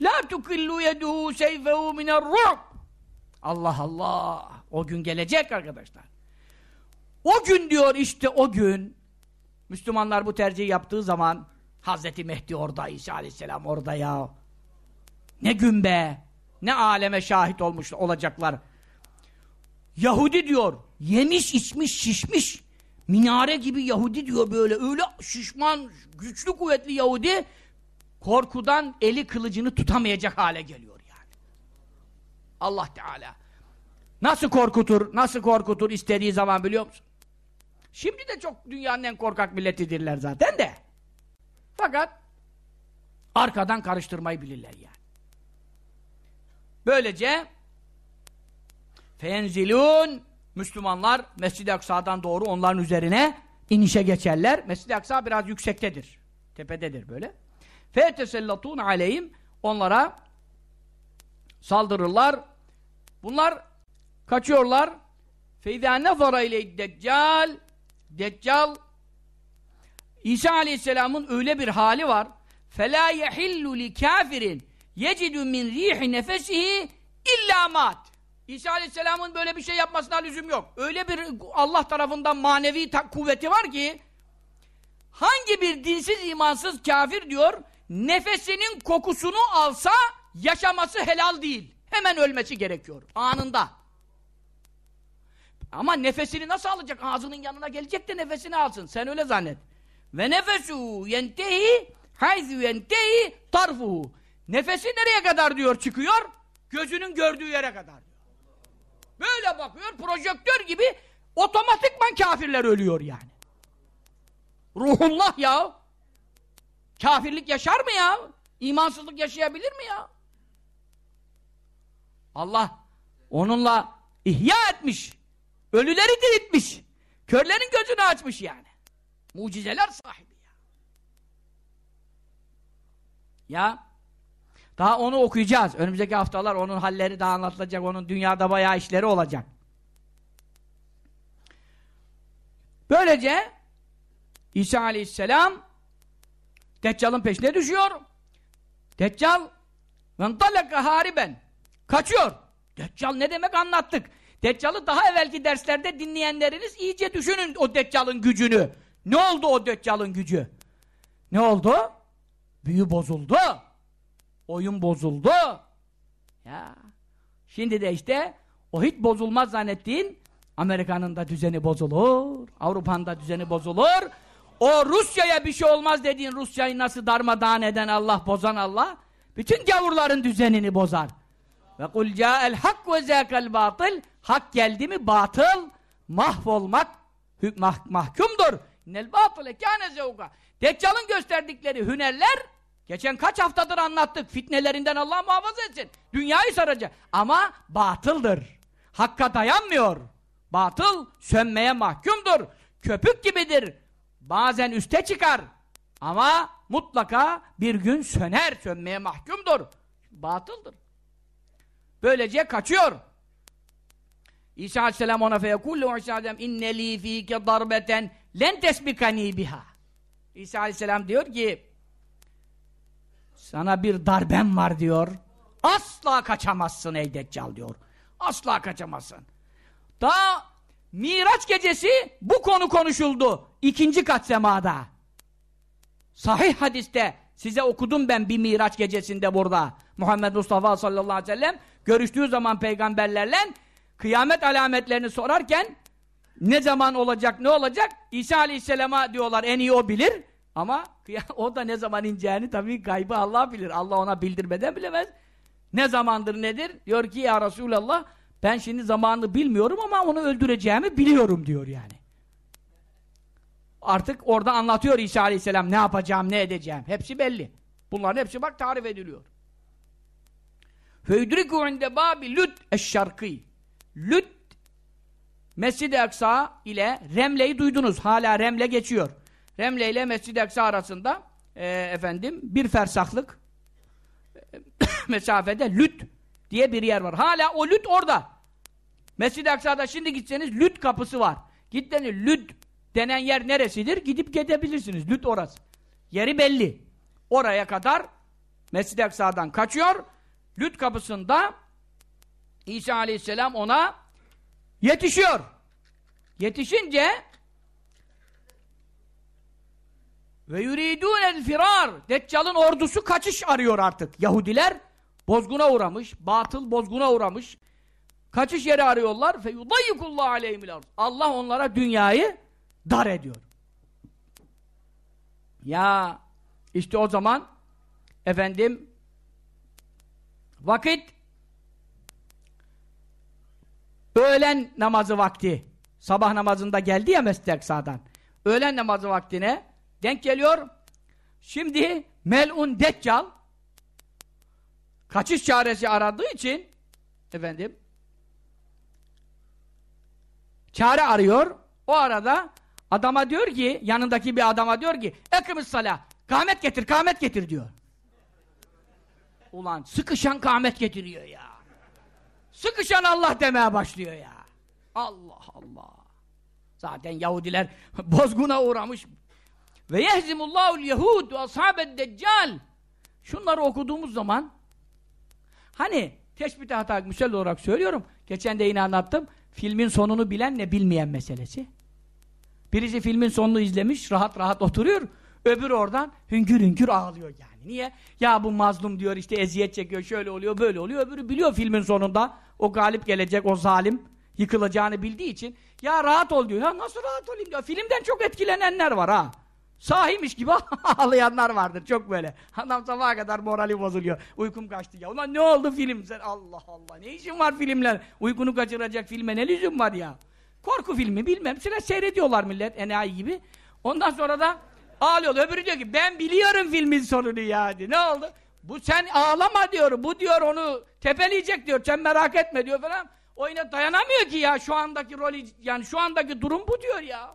La tukillu yeduhu seyfehu minerru'b. Allah Allah. O gün gelecek arkadaşlar. O gün diyor işte o gün Müslümanlar bu tercihi yaptığı zaman Hazreti Mehdi orada, İsa Aleyhisselam orada ya. Ne gün be. Ne aleme şahit olmuş olacaklar. Yahudi diyor. Yemiş, içmiş, şişmiş. Minare gibi Yahudi diyor böyle. Öyle şişman, güçlü, kuvvetli Yahudi korkudan eli kılıcını tutamayacak hale geliyor yani. Allah Teala. Nasıl korkutur, nasıl korkutur istediği zaman biliyor musun? Şimdi de çok dünyanın en korkak milletidirler zaten de. Fakat arkadan karıştırmayı bilirler yani. Böylece fenzilun Müslümanlar Mescid-i Aksa'dan doğru onların üzerine inişe geçerler. Mescid-i Aksa biraz yüksektedir. Tepededir böyle. Fetesellatun aleyhim onlara saldırırlar. Bunlar kaçıyorlar. Feyza nazara ile deccal Deccal İsa Aleyhisselam'ın öyle bir hali var. فَلَا يَحِلُّ لِكَافِرٍ يَجِدُ مِنْ رِيحِ نَفَسِهِ اِلَّا مَاتٍ İsa Aleyhisselam'ın böyle bir şey yapmasına lüzum yok. Öyle bir Allah tarafından manevi kuvveti var ki hangi bir dinsiz imansız kafir diyor nefesinin kokusunu alsa yaşaması helal değil. Hemen ölmesi gerekiyor. Anında. Ama nefesini nasıl alacak? Ağzının yanına gelecek de nefesini alsın. Sen öyle zannet. Ve nefesu yentehi hayzu yentehi tarfuhu. Nefesi nereye kadar diyor çıkıyor? Gözünün gördüğü yere kadar. Böyle bakıyor projektör gibi otomatikman kafirler ölüyor yani. Ruhullah ya. Kafirlik yaşar mı ya? İmansızlık yaşayabilir mi ya? Allah onunla ihya etmiş. Ölüleri diriltmiş. Körlerin gözünü açmış yani. Mucizeler sahibi ya. Ya daha onu okuyacağız. Önümüzdeki haftalar onun halleri daha anlatılacak. Onun dünyada bayağı işleri olacak. Böylece İsa aleyhisselam Deccal'ın peşine düşüyor. Deccal ben hariben kaçıyor. Deccal ne demek anlattık. Deccal'ı daha evvelki derslerde dinleyenleriniz iyice düşünün o Deccal'ın gücünü. Ne oldu o Deccal'ın gücü? Ne oldu? Büyü bozuldu. Oyun bozuldu. Ya. Şimdi de işte o hiç bozulmaz zannettiğin Amerika'nın da düzeni bozulur. Avrupa'nın da düzeni bozulur. O Rusya'ya bir şey olmaz dediğin Rusya'yı nasıl darmadağın eden Allah, bozan Allah bütün gavurların düzenini bozar. Ve kul ca'el hak ve zâkel batıl hak geldi mi batıl mahvolmak mah mahkumdur. Nel batıle kâne zevga. Deccal'ın gösterdikleri hünerler geçen kaç haftadır anlattık. Fitnelerinden Allah muhafaza etsin. Dünyayı saracak. Ama batıldır. Hakka dayanmıyor. Batıl sönmeye mahkumdur. Köpük gibidir. Bazen üste çıkar. Ama mutlaka bir gün söner, sönmeye mahkumdur. Batıldır. Böylece kaçıyor. İsa aleyhisselam ona feyekullu aleyhisselam inne li fike darbeten len tesbikani biha. İsa aleyhisselam diyor ki sana bir darbem var diyor. Asla kaçamazsın ey Deccal diyor. Asla kaçamazsın. Daha Miraç gecesi bu konu konuşuldu. ikinci kat semada. Sahih hadiste size okudum ben bir Miraç gecesinde burada. Muhammed Mustafa sallallahu aleyhi ve sellem görüştüğü zaman peygamberlerle kıyamet alametlerini sorarken ne zaman olacak ne olacak? İsa aleyhisselama diyorlar en iyi o bilir. Ama o da ne zaman ineceğini tabii kaybı Allah bilir. Allah ona bildirmeden bilemez. Ne zamandır nedir? Diyor ki ya Resulallah ben şimdi zamanını bilmiyorum ama onu öldüreceğimi biliyorum diyor yani. Artık orada anlatıyor İsa aleyhisselam ne yapacağım ne edeceğim? Hepsi belli. Bunların hepsi bak tarif ediliyor. Feydriku inde babi lüt eşşarkı. Lüt Mescid-i Aksa ile Remle'yi duydunuz. Hala Remle geçiyor. Remle ile Mescid-i Aksa arasında e, efendim bir fersahlık mesafede Lüt diye bir yer var. Hala o Lüt orada. Mescid-i Aksa'da şimdi gitseniz Lüt kapısı var. Gitteniz Lüt denen yer neresidir? Gidip gidebilirsiniz. Lüt orası. Yeri belli. Oraya kadar Mescid-i Aksa'dan kaçıyor. Lüt kapısında İsa aleyhisselam ona yetişiyor. Yetişince ve yuridûnel firar Deccal'ın ordusu kaçış arıyor artık. Yahudiler bozguna uğramış, batıl bozguna uğramış. Kaçış yeri arıyorlar. Fe yudayyikullahu aleyhimil Allah onlara dünyayı dar ediyor. Ya işte o zaman efendim Vakit öğlen namazı vakti. Sabah namazında geldi ya Mescid-i Öğlen namazı vaktine denk geliyor. Şimdi melun deccal kaçış çaresi aradığı için efendim çare arıyor. O arada adama diyor ki yanındaki bir adama diyor ki ekimiz salah kâhmet getir kâhmet getir diyor. Ulan sıkışan kâhmet getiriyor ya. Sıkışan Allah demeye başlıyor ya. Allah Allah. Zaten Yahudiler bozguna uğramış. Ve yehzimullahul yehud ve ashabed deccal. Şunları okuduğumuz zaman hani teşbih hata müsel olarak söylüyorum. Geçen de yine anlattım. Filmin sonunu bilenle bilmeyen meselesi. Birisi filmin sonunu izlemiş, rahat rahat oturuyor. Öbür oradan hüngür hüngür ağlıyor yani. Niye? Ya bu mazlum diyor işte eziyet çekiyor, şöyle oluyor, böyle oluyor. Öbürü biliyor filmin sonunda o galip gelecek, o zalim yıkılacağını bildiği için ya rahat ol diyor. Ya nasıl rahat olayım diyor. Filmden çok etkilenenler var ha. Sahimiş gibi ağlayanlar vardır çok böyle. Adam sabaha kadar morali bozuluyor. Uykum kaçtı ya. Ulan ne oldu film? Sen Allah Allah. Ne işin var filmler? Uykunu kaçıracak filme ne lüzum var ya? Korku filmi bilmem. Sıra seyrediyorlar millet enayi gibi. Ondan sonra da Ağlıyor. Öbürü diyor ki ben biliyorum filmin sonunu yani. Ne oldu? Bu sen ağlama diyor. Bu diyor onu tepeleyecek diyor. Sen merak etme diyor falan. O yine dayanamıyor ki ya şu andaki rolü yani şu andaki durum bu diyor ya.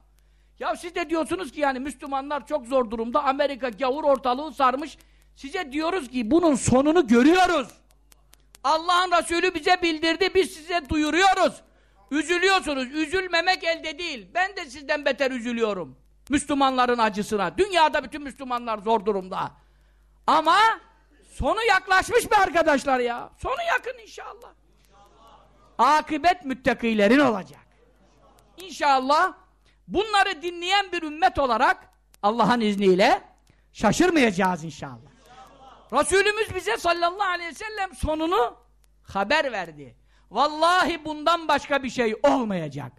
Ya siz de diyorsunuz ki yani Müslümanlar çok zor durumda. Amerika gavur ortalığı sarmış. Size diyoruz ki bunun sonunu görüyoruz. Allah'ın Resulü bize bildirdi. Biz size duyuruyoruz. Üzülüyorsunuz. Üzülmemek elde değil. Ben de sizden beter üzülüyorum. Müslümanların acısına. Dünyada bütün Müslümanlar zor durumda. Ama sonu yaklaşmış be arkadaşlar ya. Sonu yakın inşallah. Akıbet müttakilerin olacak. İnşallah bunları dinleyen bir ümmet olarak Allah'ın izniyle şaşırmayacağız inşallah. Resulümüz bize sallallahu aleyhi ve sellem sonunu haber verdi. Vallahi bundan başka bir şey olmayacak.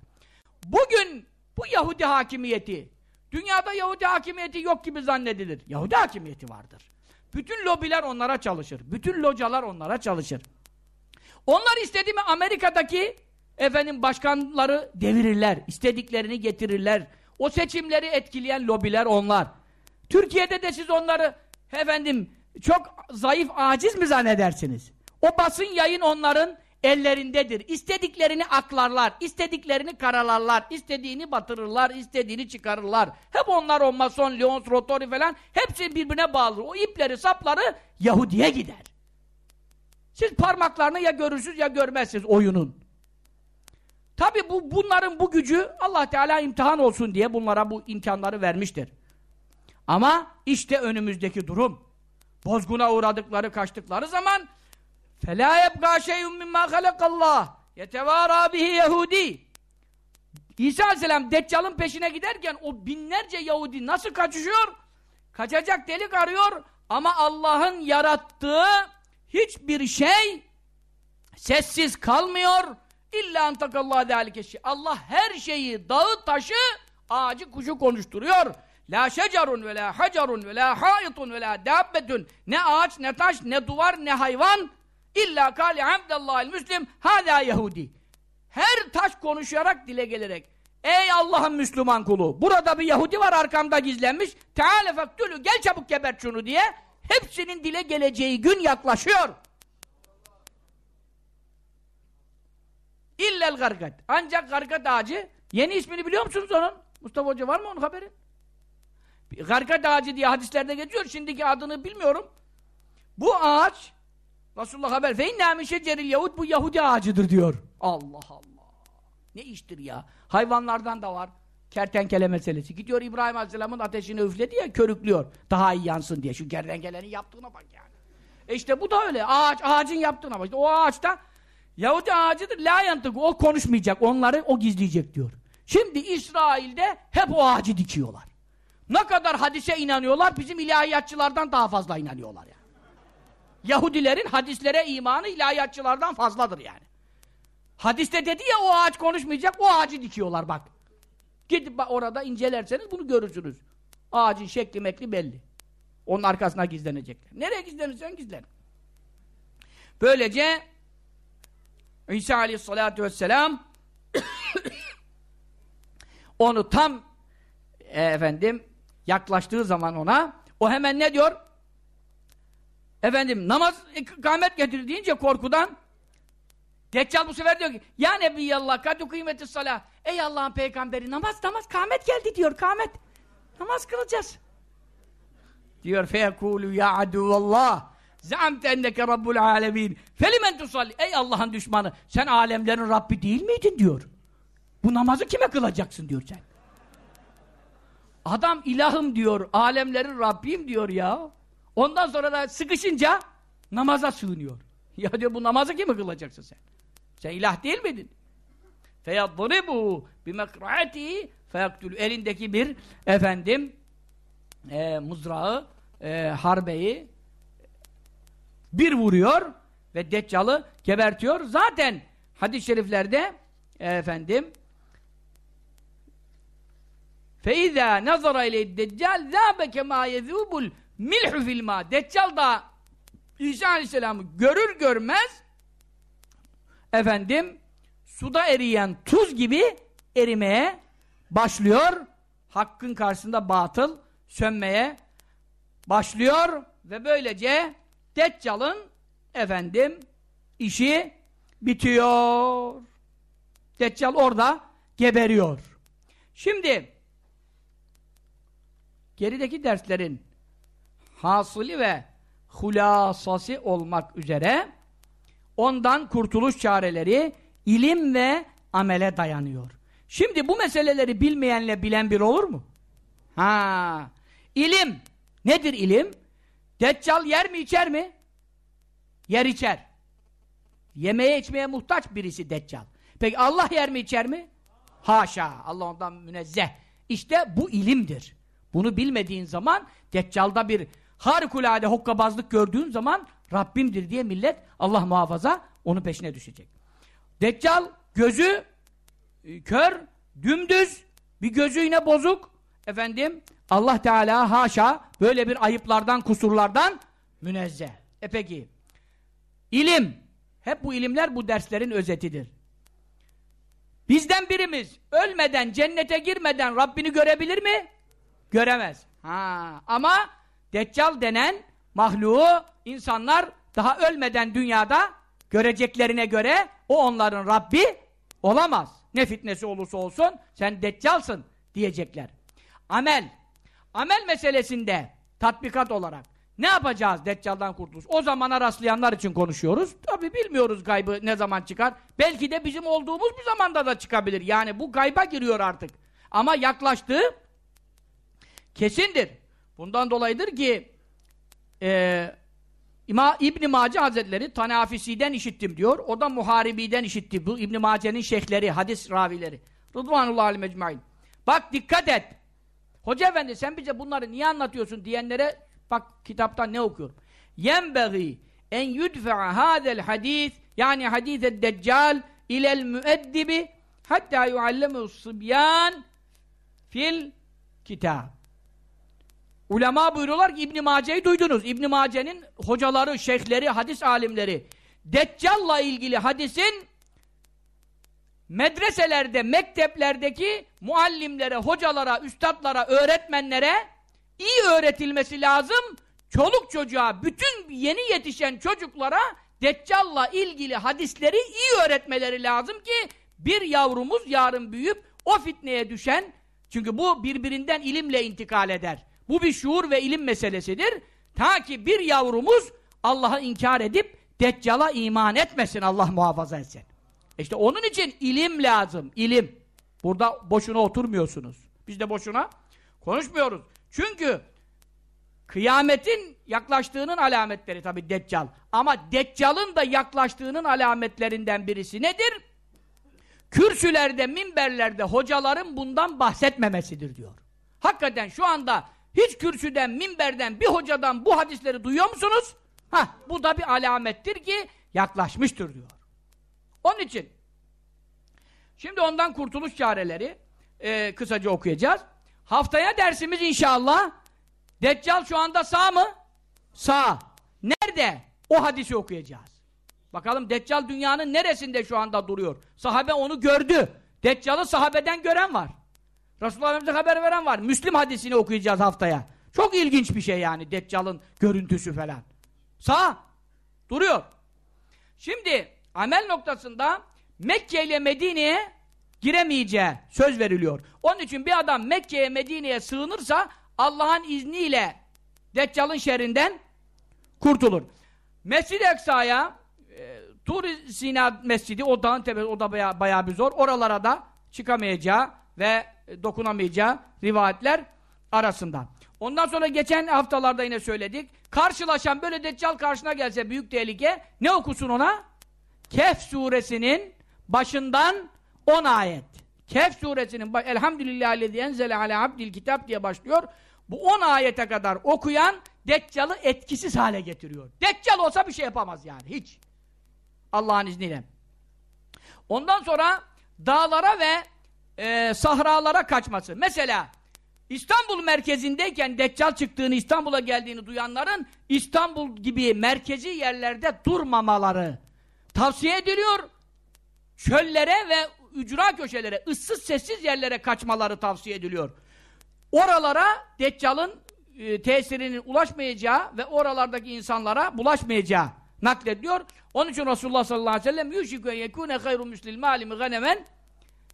Bugün bu Yahudi hakimiyeti, dünyada Yahudi hakimiyeti yok gibi zannedilir. Yahudi hakimiyeti vardır. Bütün lobiler onlara çalışır. Bütün localar onlara çalışır. Onlar istedi mi Amerika'daki efendim başkanları devirirler. istediklerini getirirler. O seçimleri etkileyen lobiler onlar. Türkiye'de de siz onları efendim çok zayıf, aciz mi zannedersiniz? O basın yayın onların ellerindedir. İstediklerini aklarlar, istediklerini karalarlar, istediğini batırırlar, istediğini çıkarırlar. Hep onlar o mason, Leons, Rotori falan hepsi birbirine bağlı. O ipleri, sapları Yahudi'ye gider. Siz parmaklarını ya görürsünüz ya görmezsiniz oyunun. Tabi bu, bunların bu gücü Allah Teala imtihan olsun diye bunlara bu imkanları vermiştir. Ama işte önümüzdeki durum. Bozguna uğradıkları, kaçtıkları zaman فَلَا يَبْقَى شَيْءٌ مِمَّا خَلَقَ اللّٰهِ يَتَوَارَى بِهِ Yahudi İsa Aleyhisselam Deccal'ın peşine giderken o binlerce Yahudi nasıl kaçışıyor? Kaçacak delik arıyor ama Allah'ın yarattığı hiçbir şey sessiz kalmıyor. İlla antakallahu zâlike şey. Allah her şeyi, dağı, taşı, ağacı, kuşu konuşturuyor. La şecerun ve la hacerun ve la haitun ve la dabbetun. Ne ağaç, ne taş, ne duvar, ne hayvan. İlla kâli hamdallahil müslim hâdâ Yahudi. Her taş konuşarak dile gelerek. Ey Allah'ın Müslüman kulu. Burada bir Yahudi var arkamda gizlenmiş. Teâle fektülü gel çabuk gebert şunu diye. Hepsinin dile geleceği gün yaklaşıyor. İllel gargat. Ancak gargat ağacı yeni ismini biliyor musunuz onun? Mustafa Hoca var mı onun haberi? Gargat ağacı diye hadislerde geçiyor. Şimdiki adını bilmiyorum. Bu ağaç Resulullah haber fe inna min bu Yahudi ağacıdır diyor. Allah Allah. Ne iştir ya? Hayvanlardan da var. Kertenkele meselesi. Gidiyor İbrahim Aleyhisselam'ın ateşini üfledi ya körüklüyor. Daha iyi yansın diye. Şu kertenkelenin yaptığına bak yani. E işte bu da öyle. Ağaç, ağacın yaptığına bak. İşte o ağaçta Yahudi ağacıdır. La yantık. O konuşmayacak. Onları o gizleyecek diyor. Şimdi İsrail'de hep o ağacı dikiyorlar. Ne kadar hadise inanıyorlar bizim ilahiyatçılardan daha fazla inanıyorlar yani. Yahudilerin hadislere imanı ilahiyatçılardan fazladır yani. Hadiste dedi ya o ağaç konuşmayacak o ağacı dikiyorlar bak. Gidip orada incelerseniz bunu görürsünüz. Ağacın şekli mekli belli. Onun arkasına gizlenecekler. Nereye gizlenirsen gizlen. Böylece İsa aleyhissalatu vesselam onu tam e, efendim yaklaştığı zaman ona o hemen ne diyor? Efendim namaz ikamet getir deyince korkudan Deccal bu sefer diyor ki Ya Nebiyallah kadü kıymeti salah Ey Allah'ın peygamberi namaz namaz kâmet geldi diyor kâmet Namaz kılacağız. Diyor feyekûlü ya aduvallah Zeamte enneke rabbul alemin Felimen tusalli. Ey Allah'ın düşmanı sen alemlerin Rabbi değil miydin? diyor. Bu namazı kime kılacaksın? diyor sen. Adam ilahım diyor alemlerin Rabbim diyor ya Ondan sonra da sıkışınca namaza sığınıyor. Ya diyor bu namazı kimi kılacaksın sen? Sen ilah değil miydin? فَيَضْرِبُهُ بِمَقْرَعَتِهِ فَيَقْتُلُ Elindeki bir efendim e, mızrağı, e, harbeyi bir vuruyor ve Deccal'ı gebertiyor. Zaten hadis-i şeriflerde e, efendim فَاِذَا نَظَرَ اِلَيْهِ الدَّجَّالِ ذَابَ كَمَا يَذُوبُ milhü filma. Deccal da İsa Aleyhisselam'ı görür görmez efendim suda eriyen tuz gibi erimeye başlıyor. Hakkın karşısında batıl sönmeye başlıyor ve böylece Deccal'ın efendim işi bitiyor. Deccal orada geberiyor. Şimdi gerideki derslerin hasılı ve hulasası olmak üzere ondan kurtuluş çareleri ilim ve amele dayanıyor. Şimdi bu meseleleri bilmeyenle bilen bir olur mu? Ha, ilim. Nedir ilim? Deccal yer mi içer mi? Yer içer. Yemeye içmeye muhtaç birisi Deccal. Peki Allah yer mi içer mi? Haşa. Allah ondan münezzeh. İşte bu ilimdir. Bunu bilmediğin zaman Deccal'da bir harikulade hokkabazlık gördüğün zaman Rabbimdir diye millet Allah muhafaza onun peşine düşecek. Deccal gözü e, kör, dümdüz, bir gözü yine bozuk. Efendim Allah Teala haşa böyle bir ayıplardan, kusurlardan münezzeh. E peki ilim hep bu ilimler bu derslerin özetidir. Bizden birimiz ölmeden, cennete girmeden Rabbini görebilir mi? Göremez. Ha, ama Deccal denen mahluğu insanlar daha ölmeden dünyada göreceklerine göre o onların Rabbi olamaz. Ne fitnesi olursa olsun sen Deccalsın diyecekler. Amel. Amel meselesinde tatbikat olarak ne yapacağız Deccal'dan kurtuluş? O zamana rastlayanlar için konuşuyoruz. Tabi bilmiyoruz gaybı ne zaman çıkar. Belki de bizim olduğumuz bir zamanda da çıkabilir. Yani bu gayba giriyor artık. Ama yaklaştığı kesindir. Bundan dolayıdır ki e, İma, İbn-i Mace Hazretleri Tanafisi'den işittim diyor. O da Muharibi'den işitti. Bu İbn-i Mace'nin şeyhleri, hadis ravileri. Rıdvanullah alim ecmain. Bak dikkat et. Hoca efendi sen bize bunları niye anlatıyorsun diyenlere bak kitaptan ne okuyorum. Yenbeği en yudfe'a hadel hadis yani hadis-i deccal ilel müeddibi hatta yuallemu sıbyan fil kitab. Ulema buyuruyorlar ki İbn Mace'yi duydunuz. İbn Mace'nin hocaları, şeyhleri, hadis alimleri Deccal'la ilgili hadisin medreselerde, mekteplerdeki muallimlere, hocalara, üstadlara, öğretmenlere iyi öğretilmesi lazım. Çoluk çocuğa, bütün yeni yetişen çocuklara Deccal'la ilgili hadisleri iyi öğretmeleri lazım ki bir yavrumuz yarın büyüyüp o fitneye düşen çünkü bu birbirinden ilimle intikal eder. Bu bir şuur ve ilim meselesidir. Ta ki bir yavrumuz Allah'ı inkar edip Deccal'a iman etmesin Allah muhafaza etsin. İşte onun için ilim lazım, ilim. Burada boşuna oturmuyorsunuz. Biz de boşuna konuşmuyoruz. Çünkü kıyametin yaklaştığının alametleri tabi Deccal. Ama Deccal'ın da yaklaştığının alametlerinden birisi nedir? Kürsülerde, minberlerde hocaların bundan bahsetmemesidir diyor. Hakikaten şu anda hiç kürsüden, minberden, bir hocadan bu hadisleri duyuyor musunuz? Hah, bu da bir alamettir ki yaklaşmıştır diyor. Onun için şimdi ondan kurtuluş çareleri e, kısaca okuyacağız. Haftaya dersimiz inşallah Deccal şu anda sağ mı? Sağ. Nerede? O hadisi okuyacağız. Bakalım Deccal dünyanın neresinde şu anda duruyor? Sahabe onu gördü. Deccal'ı sahabeden gören var. Resulullah Efendimiz'e haber veren var. Müslim hadisini okuyacağız haftaya. Çok ilginç bir şey yani Deccal'ın görüntüsü falan. Sağ. Duruyor. Şimdi amel noktasında Mekke ile Medine'ye giremeyeceği söz veriliyor. Onun için bir adam Mekke'ye Medine'ye sığınırsa Allah'ın izniyle Deccal'ın şerrinden kurtulur. Mescid-i Eksa'ya e, Tur Sina Mescidi o dağın tepesi o da bayağı, bayağı bir zor. Oralara da çıkamayacağı ve dokunamayacağı rivayetler arasında. Ondan sonra geçen haftalarda yine söyledik. Karşılaşan böyle deccal karşına gelse büyük tehlike ne okusun ona? Kehf suresinin başından 10 ayet. Kehf suresinin Elhamdülillahillezî enzele ala abdil kitap diye başlıyor. Bu 10 ayete kadar okuyan Deccal'ı etkisiz hale getiriyor. Deccal olsa bir şey yapamaz yani hiç. Allah'ın izniyle. Ondan sonra dağlara ve e, sahralara kaçması. Mesela İstanbul merkezindeyken Deccal çıktığını, İstanbul'a geldiğini duyanların İstanbul gibi merkezi yerlerde durmamaları tavsiye ediliyor. Çöllere ve ücra köşelere, ıssız sessiz yerlere kaçmaları tavsiye ediliyor. Oralara Deccal'ın e, tesirinin ulaşmayacağı ve oralardaki insanlara bulaşmayacağı naklediyor. Onun için Resulullah sallallahu aleyhi ve sellem yuşikü yekûne hayru müslil malimi ganemen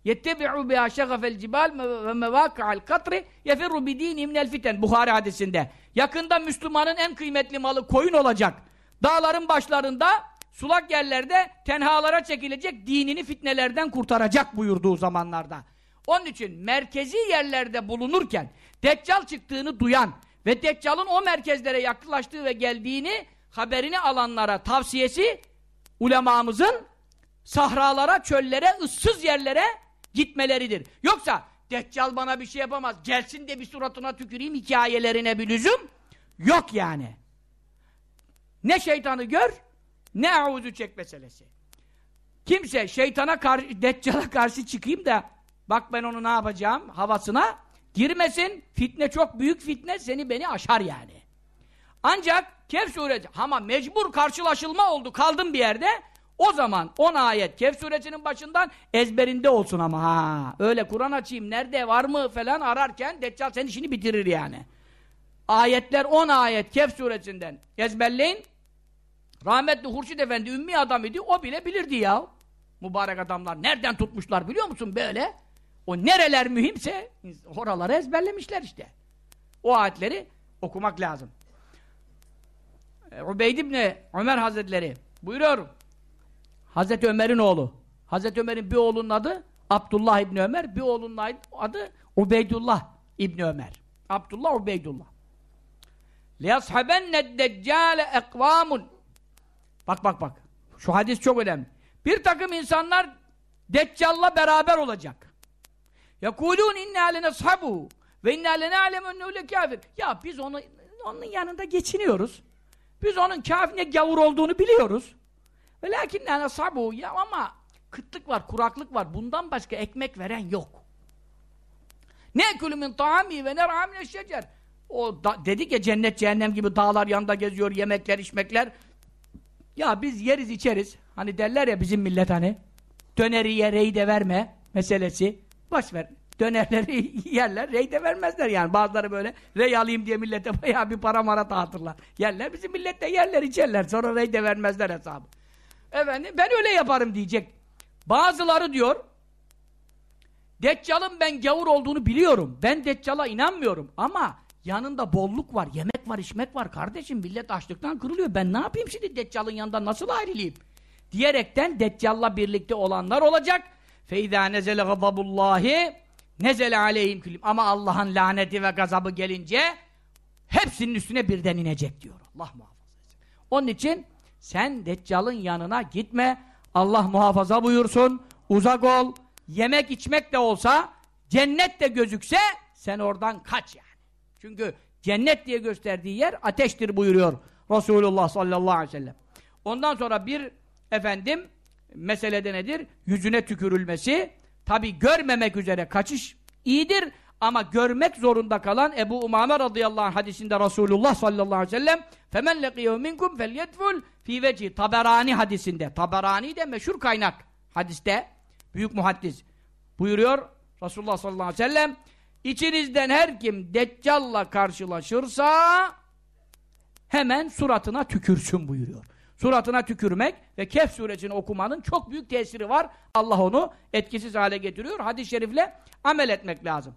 yettebi'u biha şegafel cibal ve mevâka'al katri yefirru bidîni minel fiten Buhari hadisinde. Yakında Müslümanın en kıymetli malı koyun olacak. Dağların başlarında sulak yerlerde tenhalara çekilecek dinini fitnelerden kurtaracak buyurduğu zamanlarda. Onun için merkezi yerlerde bulunurken Deccal çıktığını duyan ve Deccal'ın o merkezlere yaklaştığı ve geldiğini haberini alanlara tavsiyesi ulemamızın sahralara, çöllere, ıssız yerlere gitmeleridir. Yoksa Deccal bana bir şey yapamaz. Gelsin de bir suratına tüküreyim hikayelerine bir lüzum yok yani. Ne şeytanı gör, ne avuzu çek meselesi. Kimse şeytana karşı, Deccal'a karşı çıkayım da bak ben onu ne yapacağım havasına girmesin. Fitne çok büyük fitne seni beni aşar yani. Ancak Kehf suresi ama mecbur karşılaşılma oldu kaldım bir yerde o zaman 10 ayet Kehf suresinin başından ezberinde olsun ama ha. Öyle Kur'an açayım nerede var mı falan ararken Deccal senin işini bitirir yani. Ayetler 10 ayet Kehf suresinden ezberleyin. Rahmetli Hurşit Efendi ümmi adam idi o bile bilirdi ya. Mübarek adamlar nereden tutmuşlar biliyor musun böyle? O nereler mühimse oraları ezberlemişler işte. O ayetleri okumak lazım. Ubeyd İbni Ömer Hazretleri buyuruyorum. Hazreti Ömer'in oğlu. Hazreti Ömer'in bir oğlunun adı Abdullah İbni Ömer, bir oğlunun adı Ubeydullah İbni Ömer. Abdullah Ubeydullah. لَيَصْحَبَنَّ الدَّجَّالَ اَقْوَامٌ Bak bak bak. Şu hadis çok önemli. Bir takım insanlar Deccal'la beraber olacak. يَقُولُونَ اِنَّا لَنَصْحَبُهُ ve inna lena'lem ennehu kafir. Ya biz onu onun yanında geçiniyoruz. Biz onun kafir ne gavur olduğunu biliyoruz. Ve lakinne sabu ya ama kıtlık var, kuraklık var. Bundan başka ekmek veren yok. Ne ekulü min taami ve ner'a mine şecer. O da, dedik ya cennet cehennem gibi dağlar yanında geziyor, yemekler, içmekler. Ya biz yeriz içeriz. Hani derler ya bizim millet hani. Döneri ye, reyi de verme meselesi. Boş ver. Dönerleri yerler, rey de vermezler yani. Bazıları böyle rey alayım diye millete bayağı bir para mara dağıtırlar. Yerler, bizim millet de yerler, içerler. Sonra rey de vermezler hesabı. Efendim, ben öyle yaparım diyecek. Bazıları diyor, Deccal'ın ben gavur olduğunu biliyorum. Ben Deccal'a inanmıyorum. Ama yanında bolluk var, yemek var, içmek var. Kardeşim millet açlıktan kırılıyor. Ben ne yapayım şimdi Deccal'ın yanında nasıl ayrılayım? Diyerekten Deccal'la birlikte olanlar olacak. فَاِذَا نَزَلَ غَضَبُ اللّٰهِ nezele aleyhim külim. Ama Allah'ın laneti ve gazabı gelince hepsinin üstüne birden inecek diyor. Allah muhafaza etsin. Onun için sen Deccal'ın yanına gitme. Allah muhafaza buyursun. Uzak ol. Yemek içmek de olsa cennet de gözükse sen oradan kaç yani. Çünkü cennet diye gösterdiği yer ateştir buyuruyor Resulullah sallallahu aleyhi ve sellem. Ondan sonra bir efendim meselede nedir? Yüzüne tükürülmesi Tabi görmemek üzere kaçış iyidir ama görmek zorunda kalan Ebu Umame radıyallahu anh hadisinde Resulullah sallallahu aleyhi ve sellem فَمَنْ لَقِيَهُ مِنْكُمْ فَلْيَدْفُلْ ف۪ي veci Taberani hadisinde. Taberani de meşhur kaynak hadiste. Büyük muhaddis. Buyuruyor Resulullah sallallahu aleyhi ve sellem İçinizden her kim Deccal'la karşılaşırsa hemen suratına tükürsün buyuruyor suratına tükürmek ve Kehf suresini okumanın çok büyük tesiri var. Allah onu etkisiz hale getiriyor. Hadis-i şerifle amel etmek lazım.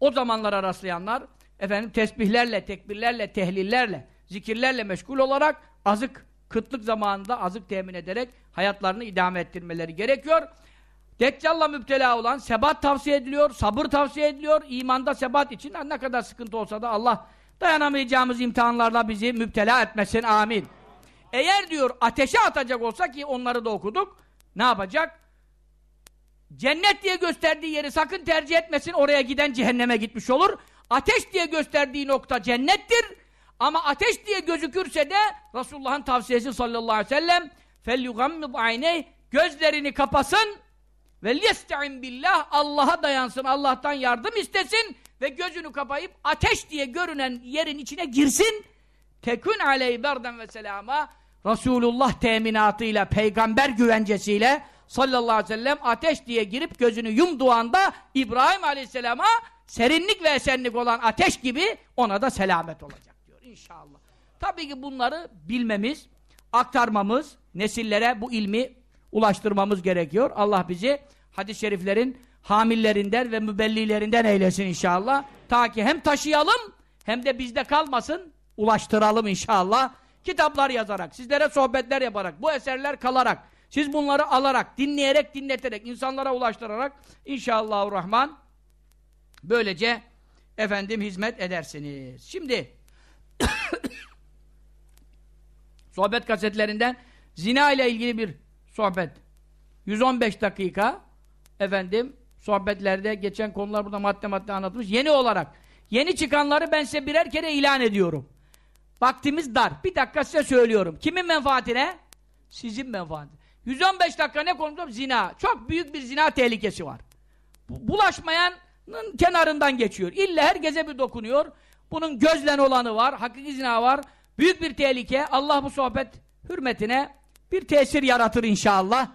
O zamanlara rastlayanlar efendim tesbihlerle, tekbirlerle, tehlillerle, zikirlerle meşgul olarak azık, kıtlık zamanında azık temin ederek hayatlarını idame ettirmeleri gerekiyor. Deccal'la müptela olan sebat tavsiye ediliyor, sabır tavsiye ediliyor, imanda sebat için ne kadar sıkıntı olsa da Allah dayanamayacağımız imtihanlarla bizi müptela etmesin. Amin. Eğer diyor ateşe atacak olsa ki onları da okuduk, ne yapacak? Cennet diye gösterdiği yeri sakın tercih etmesin, oraya giden cehenneme gitmiş olur. Ateş diye gösterdiği nokta cennettir. Ama ateş diye gözükürse de Resulullah'ın tavsiyesi sallallahu aleyhi ve sellem فَلْيُغَمِّضْ عَيْنَيْهِ Gözlerini kapasın ve liyesta'in billah Allah'a dayansın, Allah'tan yardım istesin ve gözünü kapayıp ateş diye görünen yerin içine girsin. Tekün aleyh berden ve selama Resulullah teminatıyla, peygamber güvencesiyle sallallahu aleyhi ve sellem ateş diye girip gözünü yumduğu anda İbrahim aleyhisselama serinlik ve esenlik olan ateş gibi ona da selamet olacak diyor inşallah. Tabii ki bunları bilmemiz, aktarmamız, nesillere bu ilmi ulaştırmamız gerekiyor. Allah bizi hadis-i şeriflerin hamillerinden ve mübellilerinden eylesin inşallah. Ta ki hem taşıyalım hem de bizde kalmasın, ulaştıralım inşallah kitaplar yazarak, sizlere sohbetler yaparak, bu eserler kalarak, siz bunları alarak, dinleyerek, dinleterek, insanlara ulaştırarak inşallahurrahman böylece efendim hizmet edersiniz. Şimdi sohbet kasetlerinden zina ile ilgili bir sohbet. 115 dakika efendim sohbetlerde geçen konular burada madde madde anlatmış. Yeni olarak yeni çıkanları ben size birer kere ilan ediyorum. Vaktimiz dar. Bir dakika size söylüyorum. Kimin menfaatine? Sizin menfaatine. 115 dakika ne konuşuyorum? Zina. Çok büyük bir zina tehlikesi var. Bulaşmayanın kenarından geçiyor. İlla herkese bir dokunuyor. Bunun gözlen olanı var. Hakiki zina var. Büyük bir tehlike. Allah bu sohbet hürmetine bir tesir yaratır inşallah.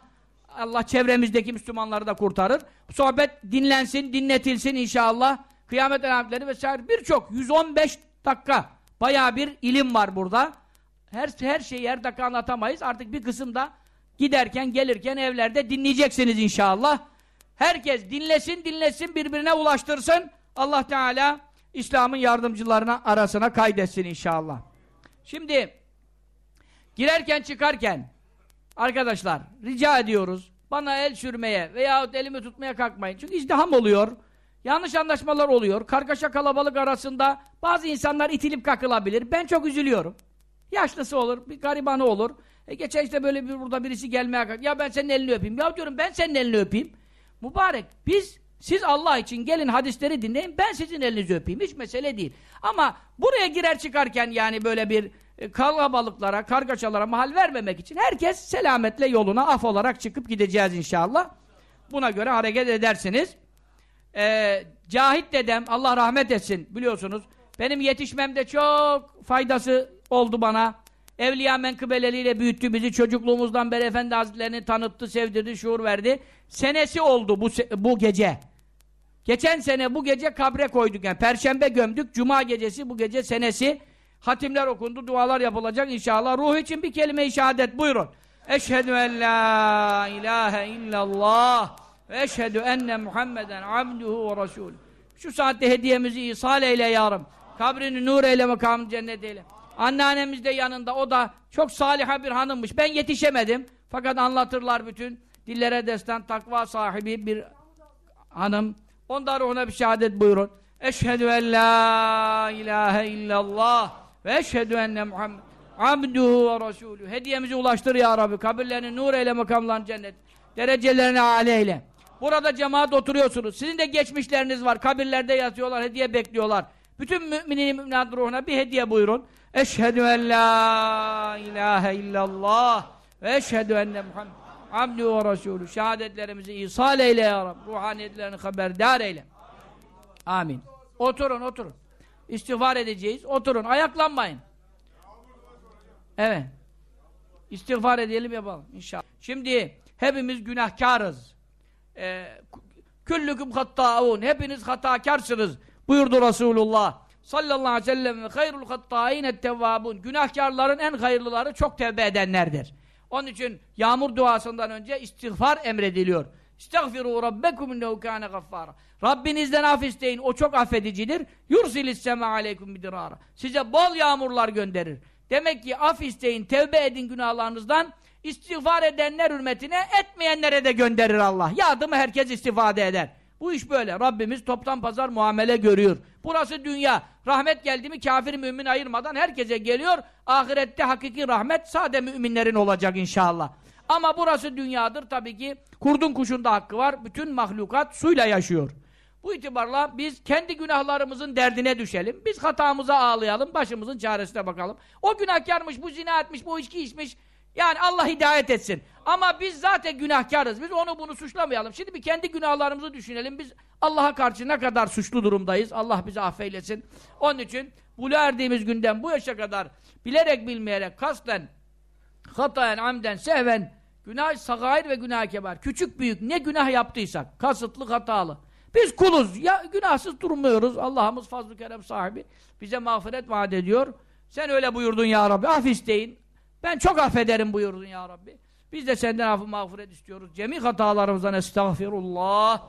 Allah çevremizdeki Müslümanları da kurtarır. Sohbet dinlensin, dinletilsin inşallah. Kıyamet alametleri vesaire birçok 115 dakika bayağı bir ilim var burada. Her her şeyi her dakika anlatamayız. Artık bir kısım da giderken gelirken evlerde dinleyeceksiniz inşallah. Herkes dinlesin, dinlesin, birbirine ulaştırsın. Allah Teala İslam'ın yardımcılarına arasına kaydetsin inşallah. Şimdi girerken çıkarken arkadaşlar rica ediyoruz bana el sürmeye veyahut elimi tutmaya kalkmayın. Çünkü izdiham oluyor. Yanlış anlaşmalar oluyor. Kargaşa kalabalık arasında bazı insanlar itilip kakılabilir. Ben çok üzülüyorum. Yaşlısı olur, bir garibanı olur. E geçen işte böyle bir burada birisi gelmeye kalk. Ya ben senin elini öpeyim. Ya diyorum ben senin elini öpeyim. Mübarek biz siz Allah için gelin hadisleri dinleyin ben sizin elinizi öpeyim. Hiç mesele değil. Ama buraya girer çıkarken yani böyle bir e, kalabalıklara, kargaşalara mahal vermemek için herkes selametle yoluna af olarak çıkıp gideceğiz inşallah. Buna göre hareket edersiniz. Ee, Cahit dedem, Allah rahmet etsin biliyorsunuz. Benim yetişmemde çok faydası oldu bana. Evliya menkıbeleriyle büyüttü bizi. Çocukluğumuzdan beri Efendi Hazretlerini tanıttı, sevdirdi, şuur verdi. Senesi oldu bu, bu gece. Geçen sene bu gece kabre koyduk. Yani Perşembe gömdük. Cuma gecesi bu gece senesi. Hatimler okundu, dualar yapılacak inşallah. Ruh için bir kelime-i şehadet buyurun. Eşhedü en la ilahe illallah ve eşhedü enne Muhammeden abduhu ve resulü. Şu saatte hediyemizi ihsal eyle yarım. Kabrini nur eyle, makamını cennet eyle. Anneannemiz de yanında, o da çok saliha bir hanımmış. Ben yetişemedim. Fakat anlatırlar bütün. Dillere destan, takva sahibi bir hanım. Onda ruhuna bir şehadet buyurun. Eşhedü en la ilahe illallah ve eşhedü enne Muhammed abduhu ve resulü. Hediyemizi ulaştır ya Rabbi. Kabirlerini nur eyle, makamlarını cennet. Derecelerini âle. Burada cemaat oturuyorsunuz. Sizin de geçmişleriniz var. Kabirlerde yatıyorlar, hediye bekliyorlar. Bütün müminin ruhuna bir hediye buyurun. Eşhedü en la ilahe illallah ve eşhedü enne Muhammed abdü ve resulü. Şehadetlerimizi ihsal eyle ya Rabbi. Ruhaniyetlerini haberdar eyle. Amin. Oturun, oturun. İstiğfar edeceğiz. Oturun, ayaklanmayın. Evet. İstiğfar edelim yapalım inşallah. Şimdi hepimiz günahkarız. Ee, Küllüküm hattâun. Hepiniz hatakarsınız. Buyurdu Resulullah. Sallallahu aleyhi ve sellem ve hayrul hattâine tevvâbun. Günahkarların en hayırlıları çok tevbe edenlerdir. Onun için yağmur duasından önce istiğfar emrediliyor. İstagfiru rabbekum innehu kâne gaffâra. Rabbinizden af isteyin. O çok affedicidir. Yursilis sema aleykum bidirâra. Size bol yağmurlar gönderir. Demek ki af isteyin, tevbe edin günahlarınızdan. İstiğfar edenler hürmetine etmeyenlere de gönderir Allah. Yardımı herkes istifade eder. Bu iş böyle. Rabbimiz toptan pazar muamele görüyor. Burası dünya. Rahmet geldi mi kafir mümin ayırmadan herkese geliyor. Ahirette hakiki rahmet sade müminlerin olacak inşallah. Ama burası dünyadır tabii ki. Kurdun kuşun da hakkı var. Bütün mahlukat suyla yaşıyor. Bu itibarla biz kendi günahlarımızın derdine düşelim. Biz hatamıza ağlayalım. Başımızın çaresine bakalım. O günahkarmış, bu zina etmiş, bu içki içmiş. Yani Allah hidayet etsin. Ama biz zaten günahkarız. Biz onu bunu suçlamayalım. Şimdi bir kendi günahlarımızı düşünelim. Biz Allah'a karşı ne kadar suçlu durumdayız. Allah bizi affeylesin. Onun için bu erdiğimiz günden bu yaşa kadar bilerek bilmeyerek kasten hatayen amden sehven günah sagair ve günah kebar. Küçük büyük ne günah yaptıysak kasıtlı hatalı. Biz kuluz. Ya günahsız durmuyoruz. Allah'ımız fazl-ı kerem sahibi. Bize mağfiret vaat ediyor. Sen öyle buyurdun ya Rabbi. Af isteyin. Ben çok affederim buyurdun ya Rabbi. Biz de senden affı mağfiret istiyoruz. Cemi hatalarımızdan estağfirullah.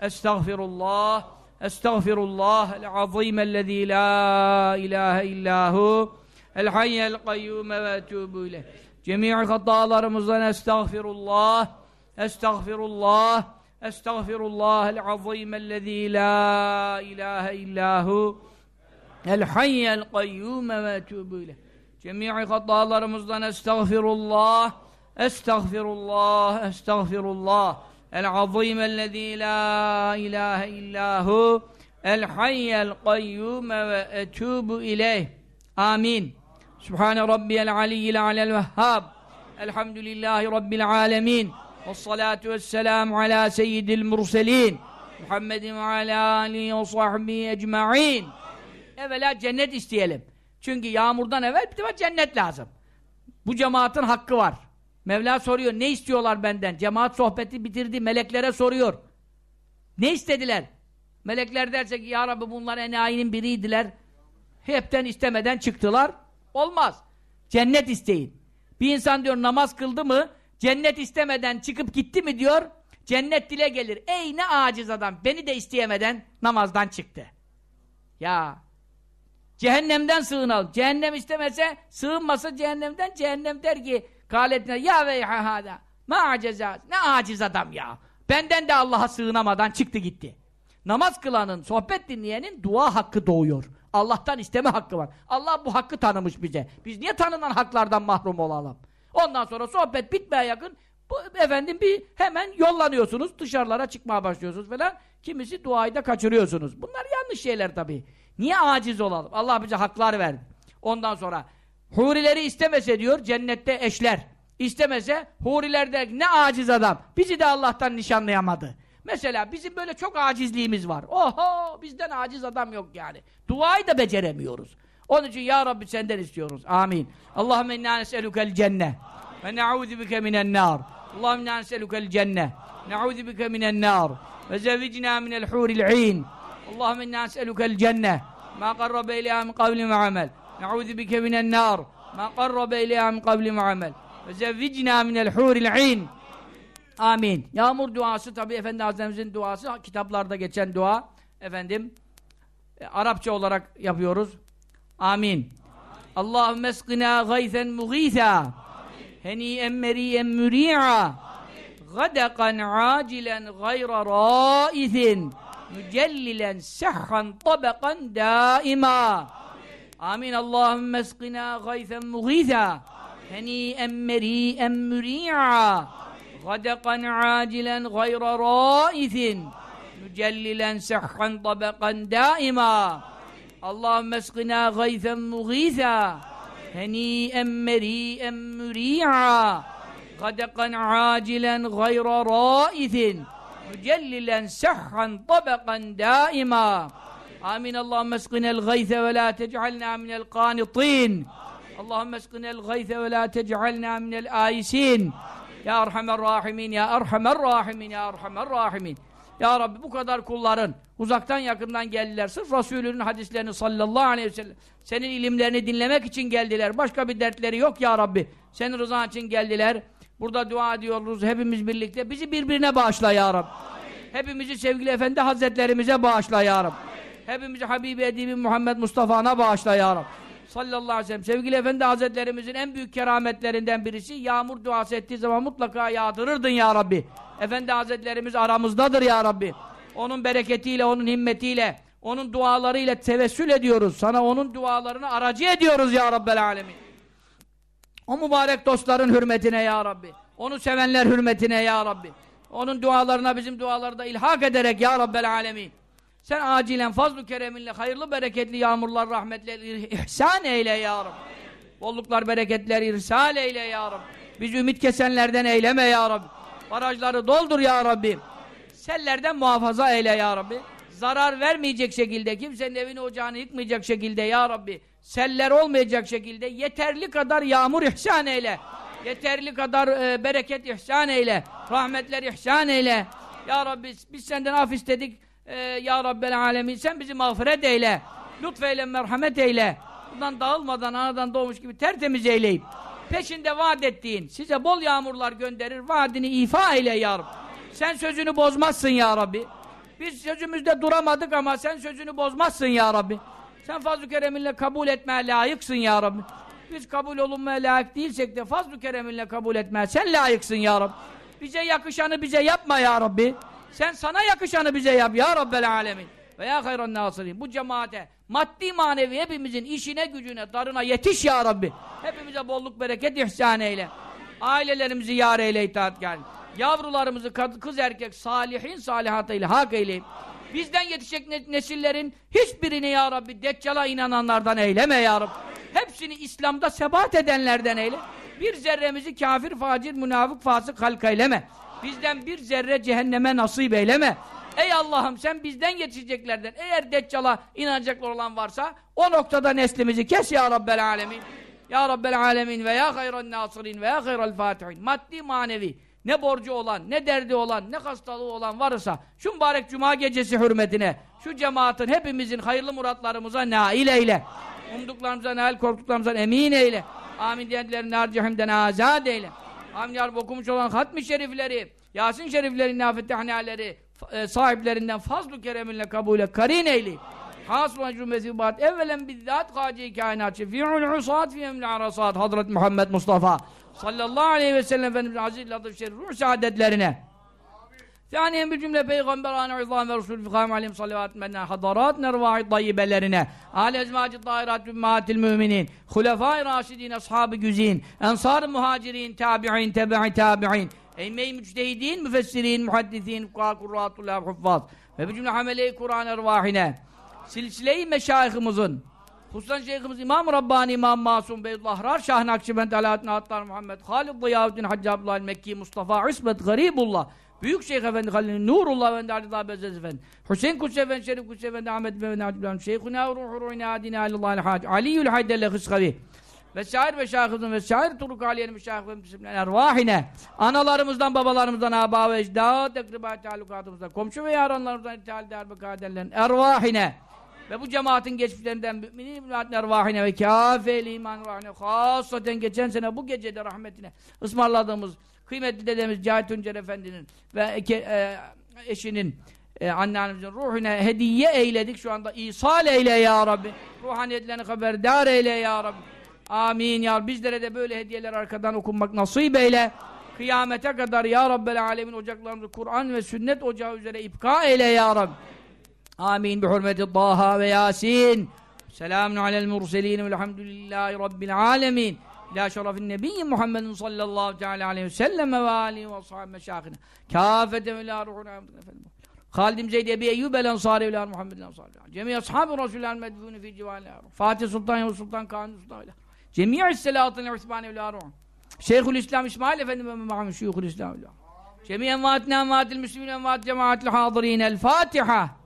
Estağfirullah. Estağfirullah. El-azim ellezî la ilahe illahu. El-hayyel kayyume ve etûbü ileyh. Cemi hatalarımızdan estağfirullah. Estağfirullah. Estağfirullah el-azim ellezî la ilahe illahu. El-hayyel kayyume ve etûbü ileyh. Cemii hatalarımızdan estağfirullah. Estağfirullah, estağfirullah. El-azim ellezî la ilahe illâhu el-hayyel kayyume ve etûbu ileyh. Amin. Sübhane rabbiyel aliyyil alel vehhab. Elhamdülillahi rabbil alemin. Vessalatu vesselamu ala seyyidil murselin. Muhammedin ve ala alihi ve sahbihi ecma'in. Evvela cennet isteyelim. Çünkü yağmurdan evvel bir defa cennet lazım. Bu cemaatin hakkı var. Mevla soruyor, ne istiyorlar benden? Cemaat sohbeti bitirdi, meleklere soruyor. Ne istediler? Melekler derse ki, Ya Rabbi bunlar enayinin biriydiler. Hepten istemeden çıktılar. Olmaz. Cennet isteyin. Bir insan diyor namaz kıldı mı, cennet istemeden çıkıp gitti mi diyor, cennet dile gelir. Ey ne aciz adam, beni de isteyemeden namazdan çıktı. Ya cehennemden sığınalım. Cehennem istemese, sığınmasa cehennemden, cehennem der ki, Kâletine ya veyha hâdâ. Ma acezâ. Ne aciz adam ya. Benden de Allah'a sığınamadan çıktı gitti. Namaz kılanın, sohbet dinleyenin dua hakkı doğuyor. Allah'tan isteme hakkı var. Allah bu hakkı tanımış bize. Biz niye tanınan haklardan mahrum olalım? Ondan sonra sohbet bitmeye yakın bu, efendim bir hemen yollanıyorsunuz. Dışarılara çıkmaya başlıyorsunuz falan. Kimisi duayı da kaçırıyorsunuz. Bunlar yanlış şeyler tabii. Niye aciz olalım? Allah bize haklar verdi. Ondan sonra Hurileri istemese diyor cennette eşler. İstemese huriler der ne aciz adam. Bizi de Allah'tan nişanlayamadı. Mesela bizim böyle çok acizliğimiz var. Oho bizden aciz adam yok yani. Duayı da beceremiyoruz. Onun için ya Rabbi senden istiyoruz. Amin. Allahümme inna neselükel cenne. Ve ne'udhu bike minen nar. Allahümme inna neselükel cenne. Ne'udhu bike minen nar. Ve zevicna minel huril in. Allahümme inna neselükel cenne. Ma qarrabe ileyha min kavli ve amel. نعوذ بك من النار ما قرب إليها من قبل معمل وزوجنا من الحور العين Amin. Yağmur duası tabi Efendi Hazretlerimizin duası kitaplarda geçen dua efendim e, Arapça olarak yapıyoruz. Amin. Allahümme eskina gayzen mughitha heniyen meriyen müri'a gadakan acilen gayra raithin mücellilen sehhan tabakan daima آمين. اللهم اسقنا غيثا مغيثا هنيئا مريئا مريعا غدقا عاجلا غير رائث مجللا سحا طبقا دائما. اللهم اسقنا غيثا مغيثا هنيئا مريئا مريعا غدقا عاجلا غير رائث mucellilen sehhan tabakan daima. Amin. Allahümme eskinel gayse ve la tec'alna minel kanitin. Allahümme eskinel gayse ve la tec'alna minel aisin. Ya Erhamer Rahimin, Ya Erhamer Rahimin, Ya Erhamer Rahimin. Ya Rabbi bu kadar kulların uzaktan yakından geldiler. Sırf Resulünün hadislerini sallallahu aleyhi ve sellem senin ilimlerini dinlemek için geldiler. Başka bir dertleri yok ya Rabbi. Senin rızan için geldiler. Burada dua ediyoruz hepimiz birlikte. Bizi birbirine bağışla ya Rabbi. Hepimizi sevgili Efendi Hazretlerimize bağışla ya Rabbi. Hepimizi Habibi Edibi Muhammed Mustafa'na bağışla ya Rabbi. Sallallahu aleyhi ve sellem. Sevgili Efendi Hazretlerimizin en büyük kerametlerinden birisi yağmur duası ettiği zaman mutlaka yağdırırdın ya Rabbi. Efendi Hazretlerimiz aramızdadır ya Rabbi. Onun bereketiyle, onun himmetiyle, onun dualarıyla tevessül ediyoruz. Sana onun dualarını aracı ediyoruz ya Rabbel Alemin. O mübarek dostların hürmetine ya Rabbi. Onu sevenler hürmetine ya Rabbi. Onun dualarına bizim duaları da ilhak ederek ya Rabbel Alemin. Sen acilen fazl-ı kereminle hayırlı bereketli yağmurlar rahmetler ihsan eyle ya Rabbi. Bolluklar bereketler irsal eyle ya Rabbi. Biz ümit kesenlerden eyleme ya Rabbi. Barajları doldur ya Rabbi. Sellerden muhafaza eyle ya Rabbi. Zarar vermeyecek şekilde, kimsenin evini ocağını yıkmayacak şekilde ya Rabbi. Seller olmayacak şekilde yeterli kadar yağmur ihsan eyle. Yeterli kadar e, bereket ihsan eyle. Rahmetler ihsan eyle. Ya Rabbi biz senden af istedik e, Ya Rabbel Alemin sen bizi mağfiret eyle. Lütfeyle merhamet eyle. Bundan dağılmadan anadan doğmuş gibi tertemiz eyleyip peşinde vaat ettiğin size bol yağmurlar gönderir vaadini ifa eyle Ya Rabbi. Sen sözünü bozmazsın Ya Rabbi. Biz sözümüzde duramadık ama sen sözünü bozmazsın Ya Rabbi. Sen fazl-ı kereminle kabul etmeye layıksın Ya Rabbi. Biz kabul olunmaya layık değilsek de fazl-ı kereminle kabul etmeye sen layıksın Ya Rabbi. Bize yakışanı bize yapma Ya Rabbi. Sen sana yakışanı bize yap ya Rabbel Alemin. Ve ya hayran nasirin. Bu cemaate maddi manevi hepimizin işine gücüne darına yetiş ya Rabbi. Hepimize bolluk bereket ihsan eyle. Ailelerimizi yar eyle itaatkar. Yavrularımızı kad- kız erkek salihin salihatıyla hak eyle. Bizden yetişecek ne- nesillerin hiçbirini ya Rabbi Deccal'a inananlardan eyleme ya Rabbi. Hepsini İslam'da sebat edenlerden eyle. Bir zerremizi kafir, facir, münafık, fasık halk eyleme. Bizden bir zerre cehenneme nasip eyleme. Ey Allah'ım sen bizden yetişeceklerden eğer Deccal'a inanacaklar olan varsa o noktada neslimizi kes ya Rabbel Alemin. Ya Rabbel Alemin ve ya hayran nasirin ve ya hayral fatihin. Maddi manevi ne borcu olan, ne derdi olan, ne hastalığı olan varsa şu mübarek cuma gecesi hürmetine şu cemaatin hepimizin hayırlı muratlarımıza nail eyle. Umduklarımıza nail, korktuklarımıza emin eyle. Amin diyenlerin nar cehimden azad eyle. Amin ya Rabbi okumuş olan hatmi şerifleri, Yasin şerifleri, nafetehnaleri e, sahiplerinden fazl-ı kereminle kabule karin eyle. Hasbulan cümlesi bat evvelen bizzat hacı kainat şefi'ul usat fi emli arasat Hazreti Muhammed Mustafa sallallahu aleyhi ve sellem Efendimizin aziz latif şerif ruh saadetlerine. Thaniyen bir cümle peygamberane izam ve resul fikam aleyhim salavat menna hadarat nervahi tayyibelerine. Âle ezmacı tahirat ümmâtil müminin hulefâ-i raşidin ashab-ı güzin ensar-ı muhacirin tabi'in tebe'i tabi'in eymey müçtehidin müfessirin muhaddisin fukâ kurratullah huffaz. Ve bir cümle hamele-i Kur'an ervahine silsile-i meşayihimizin Hususan Şeyhimiz İmam Rabbani İmam Masum Beydullah Şah Nakşibend Alaaddin Attar Muhammed Halid Ziyaüddin Hacı Abdullah Mekki Mustafa İsmet Garibullah Büyük Şeyh Efendi Halil Nurullah Efendi Ali Dağ Bezzez Efendi Hüseyin Kutsi Efendi Şerif Kutsi Efendi Ahmet Efendi Hacı Şeyhuna Ruhu Ruhine Adine Alillah Hac Aliyyül Haydelle Hıskavi ve şair ve şahımızın ve şair turuk aliyenin müşahif ve müslimlen ervahine analarımızdan babalarımızdan aba ve ecdat ekribat talukatımızdan komşu ve yaranlarımızdan ithal derbe kaderlerin ervahine ve bu cemaatin geçmişlerinden müminin müminatın ervahine ve kâfeli iman ruhine hasaten geçen sene bu gecede rahmetine ısmarladığımız kıymetli dedemiz Cahit Tuncer Efendi'nin ve e, eşinin e, anneannemizin ruhuna hediye eyledik. Şu anda ihsal eyle ya Rabbi. Ruhaniyetlerini haberdar eyle ya Rabbi. Amin ya Rabbi. bizlere de böyle hediyeler arkadan okunmak nasip eyle. Kıyamete kadar ya Rabbel alemin ocaklarımızı Kur'an ve sünnet ocağı üzere ipka eyle ya Rabbi Amin. Bi hurmeti Taha ve Yasin. Selamun alel murselin velhamdülillahi rabbil alemin. İlâ şerefin nebiyyi Muhammedin sallallahu teala aleyhi ve sellem ve alihi ve sahibi meşâhine. Kâfete ve ilâ ruhuna. Halidim Zeyd Ebi Eyyub el Ensari ve ilâ Muhammedin Ensari. Cemî ashabi Resulâ medfûnü fi civâlâ. Fatih Sultan Yavuz Sultan Kanuni Sultan ve usbâne ve ilâ ruh. Şeyhül İslam İsmail Efendi ve ma'am Şeyhül İslam. Cemî envâtina envâtil müslümîn envât cemaatil hâzirîn. El Fatiha.